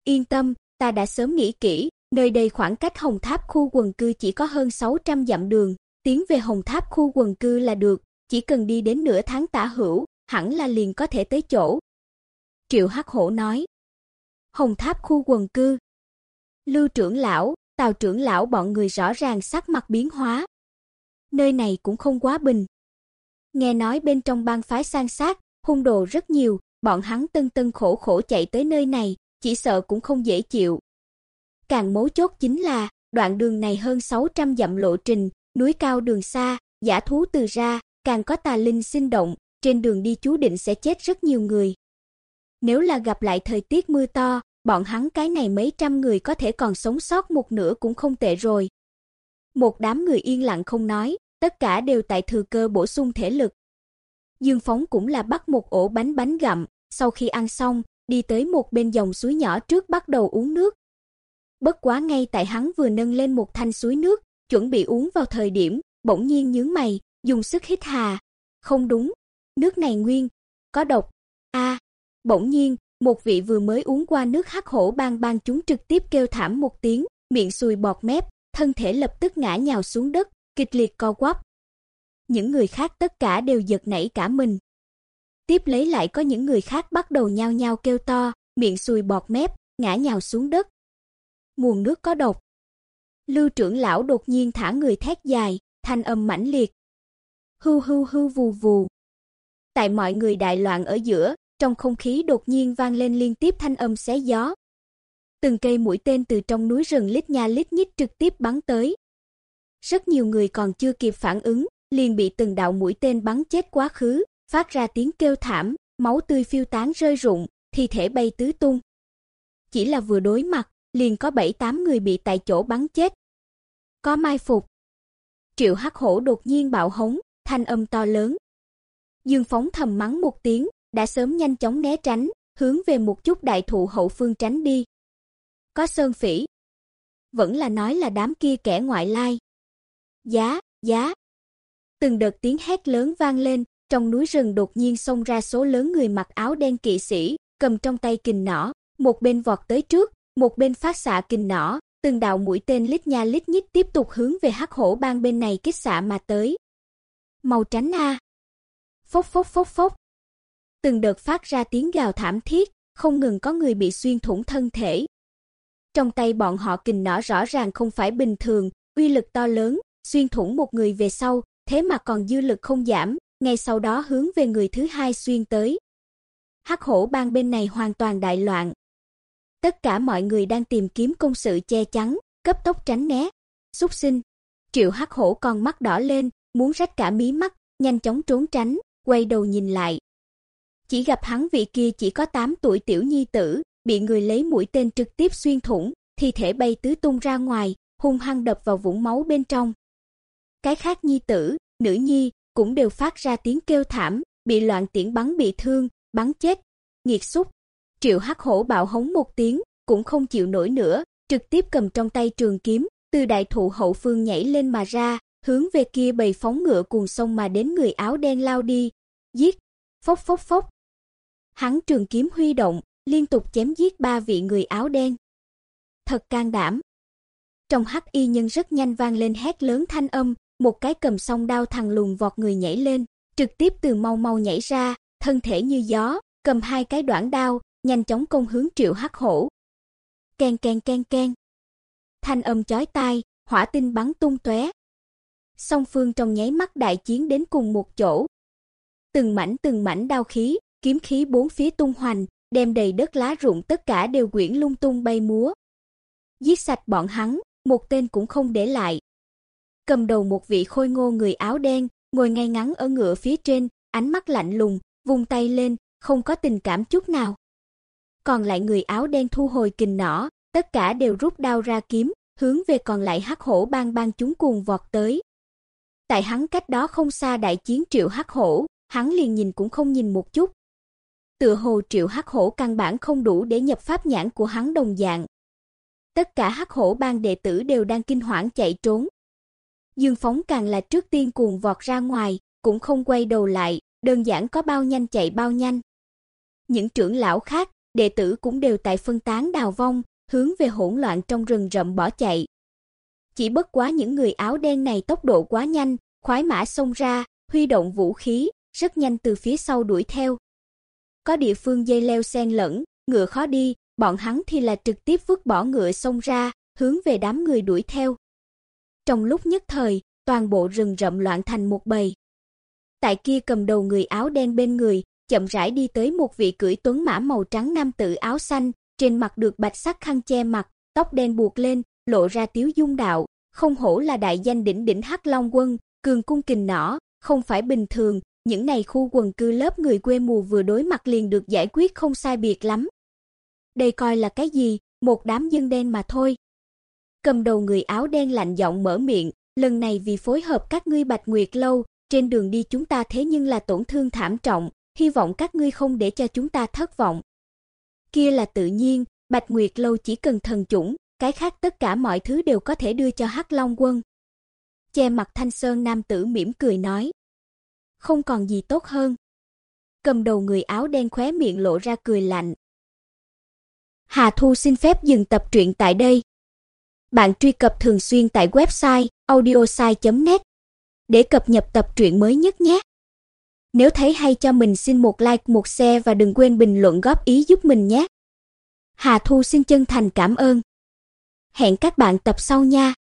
"Yên tâm, ta đã sớm nghĩ kỹ, nơi đây khoảng cách Hồng Tháp khu quần cư chỉ có hơn 600 dặm đường, tiến về Hồng Tháp khu quần cư là được, chỉ cần đi đến nửa tháng tả hữu, hẳn là liền có thể tới chỗ." Triệu Hắc Hổ nói. Hồng Tháp khu quần cư. Lưu trưởng lão, Tào trưởng lão bọn người rõ ràng sắc mặt biến hóa. Nơi này cũng không quá bình. Nghe nói bên trong bang phái san sát, hung đồ rất nhiều, bọn hắn tân tân khổ khổ chạy tới nơi này, chỉ sợ cũng không dễ chịu. Càng mấu chốt chính là, đoạn đường này hơn 600 dặm lộ trình, núi cao đường xa, giả thú từ ra, càng có tà linh sinh động, trên đường đi chú định sẽ chết rất nhiều người. Nếu là gặp lại thời tiết mưa to, bọn hắn cái này mấy trăm người có thể còn sống sót một nửa cũng không tệ rồi. Một đám người yên lặng không nói, tất cả đều tại thừa cơ bổ sung thể lực. Dương Phóng cũng là bắt một ổ bánh bánh gặm, sau khi ăn xong, đi tới một bên dòng suối nhỏ trước bắt đầu uống nước. Bất quá ngay tại hắn vừa nâng lên một thanh suối nước, chuẩn bị uống vào thời điểm, bỗng nhiên nhướng mày, dùng sức hít hà. Không đúng, nước này nguyên, có độc. A, Bỗng nhiên, một vị vừa mới uống qua nước hắc hổ bang bang chúng trực tiếp kêu thảm một tiếng, miệng sùi bọt mép, thân thể lập tức ngã nhào xuống đất, kịch liệt co quắp. Những người khác tất cả đều giật nảy cả mình. Tiếp lấy lại có những người khác bắt đầu nhao nhao kêu to, miệng sùi bọt mép, ngã nhào xuống đất. Nguồn nước có độc. Lưu trưởng lão đột nhiên thả người thét dài, thanh âm mãnh liệt. Hưu hưu hưu vù vù. Tại mọi người đại loạn ở giữa, trong không khí đột nhiên vang lên liên tiếp thanh âm xé gió. Từng cây mũi tên từ trong núi rừng lít nha lít nhít trực tiếp bắn tới. Rất nhiều người còn chưa kịp phản ứng, liền bị từng đạo mũi tên bắn chết quá khứ, phát ra tiếng kêu thảm, máu tươi phiêu tán rơi rụng, thi thể bay tứ tung. Chỉ là vừa đối mặt, liền có 7-8 người bị tại chỗ bắn chết. Có mai phục. Triệu Hắc Hổ đột nhiên bạo hống, thanh âm to lớn. Dương Phóng thầm mắng một tiếng, đã sớm nhanh chóng né tránh, hướng về một chút đại thụ hậu phương tránh đi. Có sơn phỉ. Vẫn là nói là đám kia kẻ ngoại lai. Giá, giá. Từng đợt tiếng hét lớn vang lên, trong núi rừng đột nhiên xông ra số lớn người mặc áo đen kỵ sĩ, cầm trong tay kình nỏ, một bên vọt tới trước, một bên phát xạ kình nỏ, từng đạo mũi tên lít nha lít nhít tiếp tục hướng về Hắc Hổ Bang bên này kích xạ mà tới. Màu tránh a. Phốc phốc phốc phốc. Từng đợt phát ra tiếng gào thảm thiết, không ngừng có người bị xuyên thủng thân thể. Trong tay bọn họ kình nỏ rõ ràng không phải bình thường, uy lực to lớn, xuyên thủng một người về sau, thế mà còn dư lực không giảm, ngay sau đó hướng về người thứ hai xuyên tới. Hắc Hổ Bang bên này hoàn toàn đại loạn. Tất cả mọi người đang tìm kiếm công sự che chắn, cấp tốc tránh né. Súc sinh. Triệu Hắc Hổ con mắt đỏ lên, muốn rách cả mí mắt, nhanh chóng trốn tránh, quay đầu nhìn lại. Chỉ gặp hắn vị kia chỉ có 8 tuổi tiểu nhi tử, bị người lấy mũi tên trực tiếp xuyên thủng, thi thể bay tứ tung ra ngoài, hung hăng đập vào vũng máu bên trong. Cái khác nhi tử, nữ nhi cũng đều phát ra tiếng kêu thảm, bị loạn tiễn bắn bị thương, bắn chết. Nghiệt xúc. Triệu Hắc Hổ bạo hống một tiếng, cũng không chịu nổi nữa, trực tiếp cầm trong tay trường kiếm, từ đại thụ hậu phương nhảy lên mà ra, hướng về kia bầy phóng ngựa cuồng sông mà đến người áo đen lao đi. Giết! Phốc phốc phốc. Hắn trường kiếm huy động, liên tục chém giết ba vị người áo đen. Thật can đảm. Trong hắc y nhân rất nhanh vang lên hét lớn thanh âm, một cái cầm song đao thằng lùn vọt người nhảy lên, trực tiếp từ mau mau nhảy ra, thân thể như gió, cầm hai cái đoạn đao, nhanh chóng công hướng Triệu Hắc Hổ. Ken ken ken ken. Thanh âm chói tai, hỏa tinh bắn tung tóe. Song phương trong nháy mắt đại chiến đến cùng một chỗ. Từng mảnh từng mảnh đao khí, kiếm khí bốn phía tung hoành, đem đầy đất lá rụng tất cả đều quyển lung tung bay múa. Giết sạch bọn hắn, một tên cũng không để lại. Cầm đầu một vị khôi ngô người áo đen, ngồi ngay ngắn ở ngựa phía trên, ánh mắt lạnh lùng, vung tay lên, không có tình cảm chút nào. Còn lại người áo đen thu hồi kình nỏ, tất cả đều rút đao ra kiếm, hướng về còn lại hắc hổ bang bang chúng cuồng vọt tới. Tại hắn cách đó không xa đại chiến Triệu Hắc Hổ, hắn liền nhìn cũng không nhìn một chút. Tựa hồ Triệu Hắc Hổ căn bản không đủ để nhập pháp nhãn của hắn đồng dạng. Tất cả Hắc Hổ bang đệ tử đều đang kinh hoảng chạy trốn. Dương Phóng càng là trước tiên cuồng vọt ra ngoài, cũng không quay đầu lại, đơn giản có bao nhanh chạy bao nhanh. Những trưởng lão khác, đệ tử cũng đều tại phân tán đào vong, hướng về hỗn loạn trong rừng rậm bỏ chạy. Chỉ bất quá những người áo đen này tốc độ quá nhanh, khoái mã xông ra, huy động vũ khí, rất nhanh từ phía sau đuổi theo. Có địa phương dây leo xen lẫn, ngựa khó đi, bọn hắn thì là trực tiếp vứt bỏ ngựa xông ra, hướng về đám người đuổi theo. Trong lúc nhất thời, toàn bộ rừng rậm loạn thành một bầy. Tại kia cầm đầu người áo đen bên người, chậm rãi đi tới một vị cưỡi tuấn mã màu trắng nam tử áo xanh, trên mặt được bạch sắc khăn che mặt, tóc đen buộc lên, lộ ra tiếu dung đạo, không hổ là đại danh đỉnh đỉnh Hắc Long quân, cường cung kình nỏ, không phải bình thường, những này khu quần cư lớp người quê mùa vừa đối mặt liền được giải quyết không sai biệt lắm. Đây coi là cái gì, một đám dân đen mà thôi. Cầm đầu người áo đen lạnh giọng mở miệng, lần này vì phối hợp các ngươi Bạch Nguyệt lâu, trên đường đi chúng ta thế nhưng là tổn thương thảm trọng, hy vọng các ngươi không để cho chúng ta thất vọng. Kia là tự nhiên, Bạch Nguyệt lâu chỉ cần thần chủng, cái khác tất cả mọi thứ đều có thể đưa cho Hắc Long quân. Che mặt Thanh Sơn nam tử mỉm cười nói, không còn gì tốt hơn. Cầm đầu người áo đen khóe miệng lộ ra cười lạnh. Hà Thu xin phép dừng tập truyện tại đây. Bạn truy cập thường xuyên tại website audiosai.net để cập nhật tập truyện mới nhất nhé. Nếu thấy hay cho mình xin một like, một share và đừng quên bình luận góp ý giúp mình nhé. Hà Thu xin chân thành cảm ơn. Hẹn các bạn tập sau nha.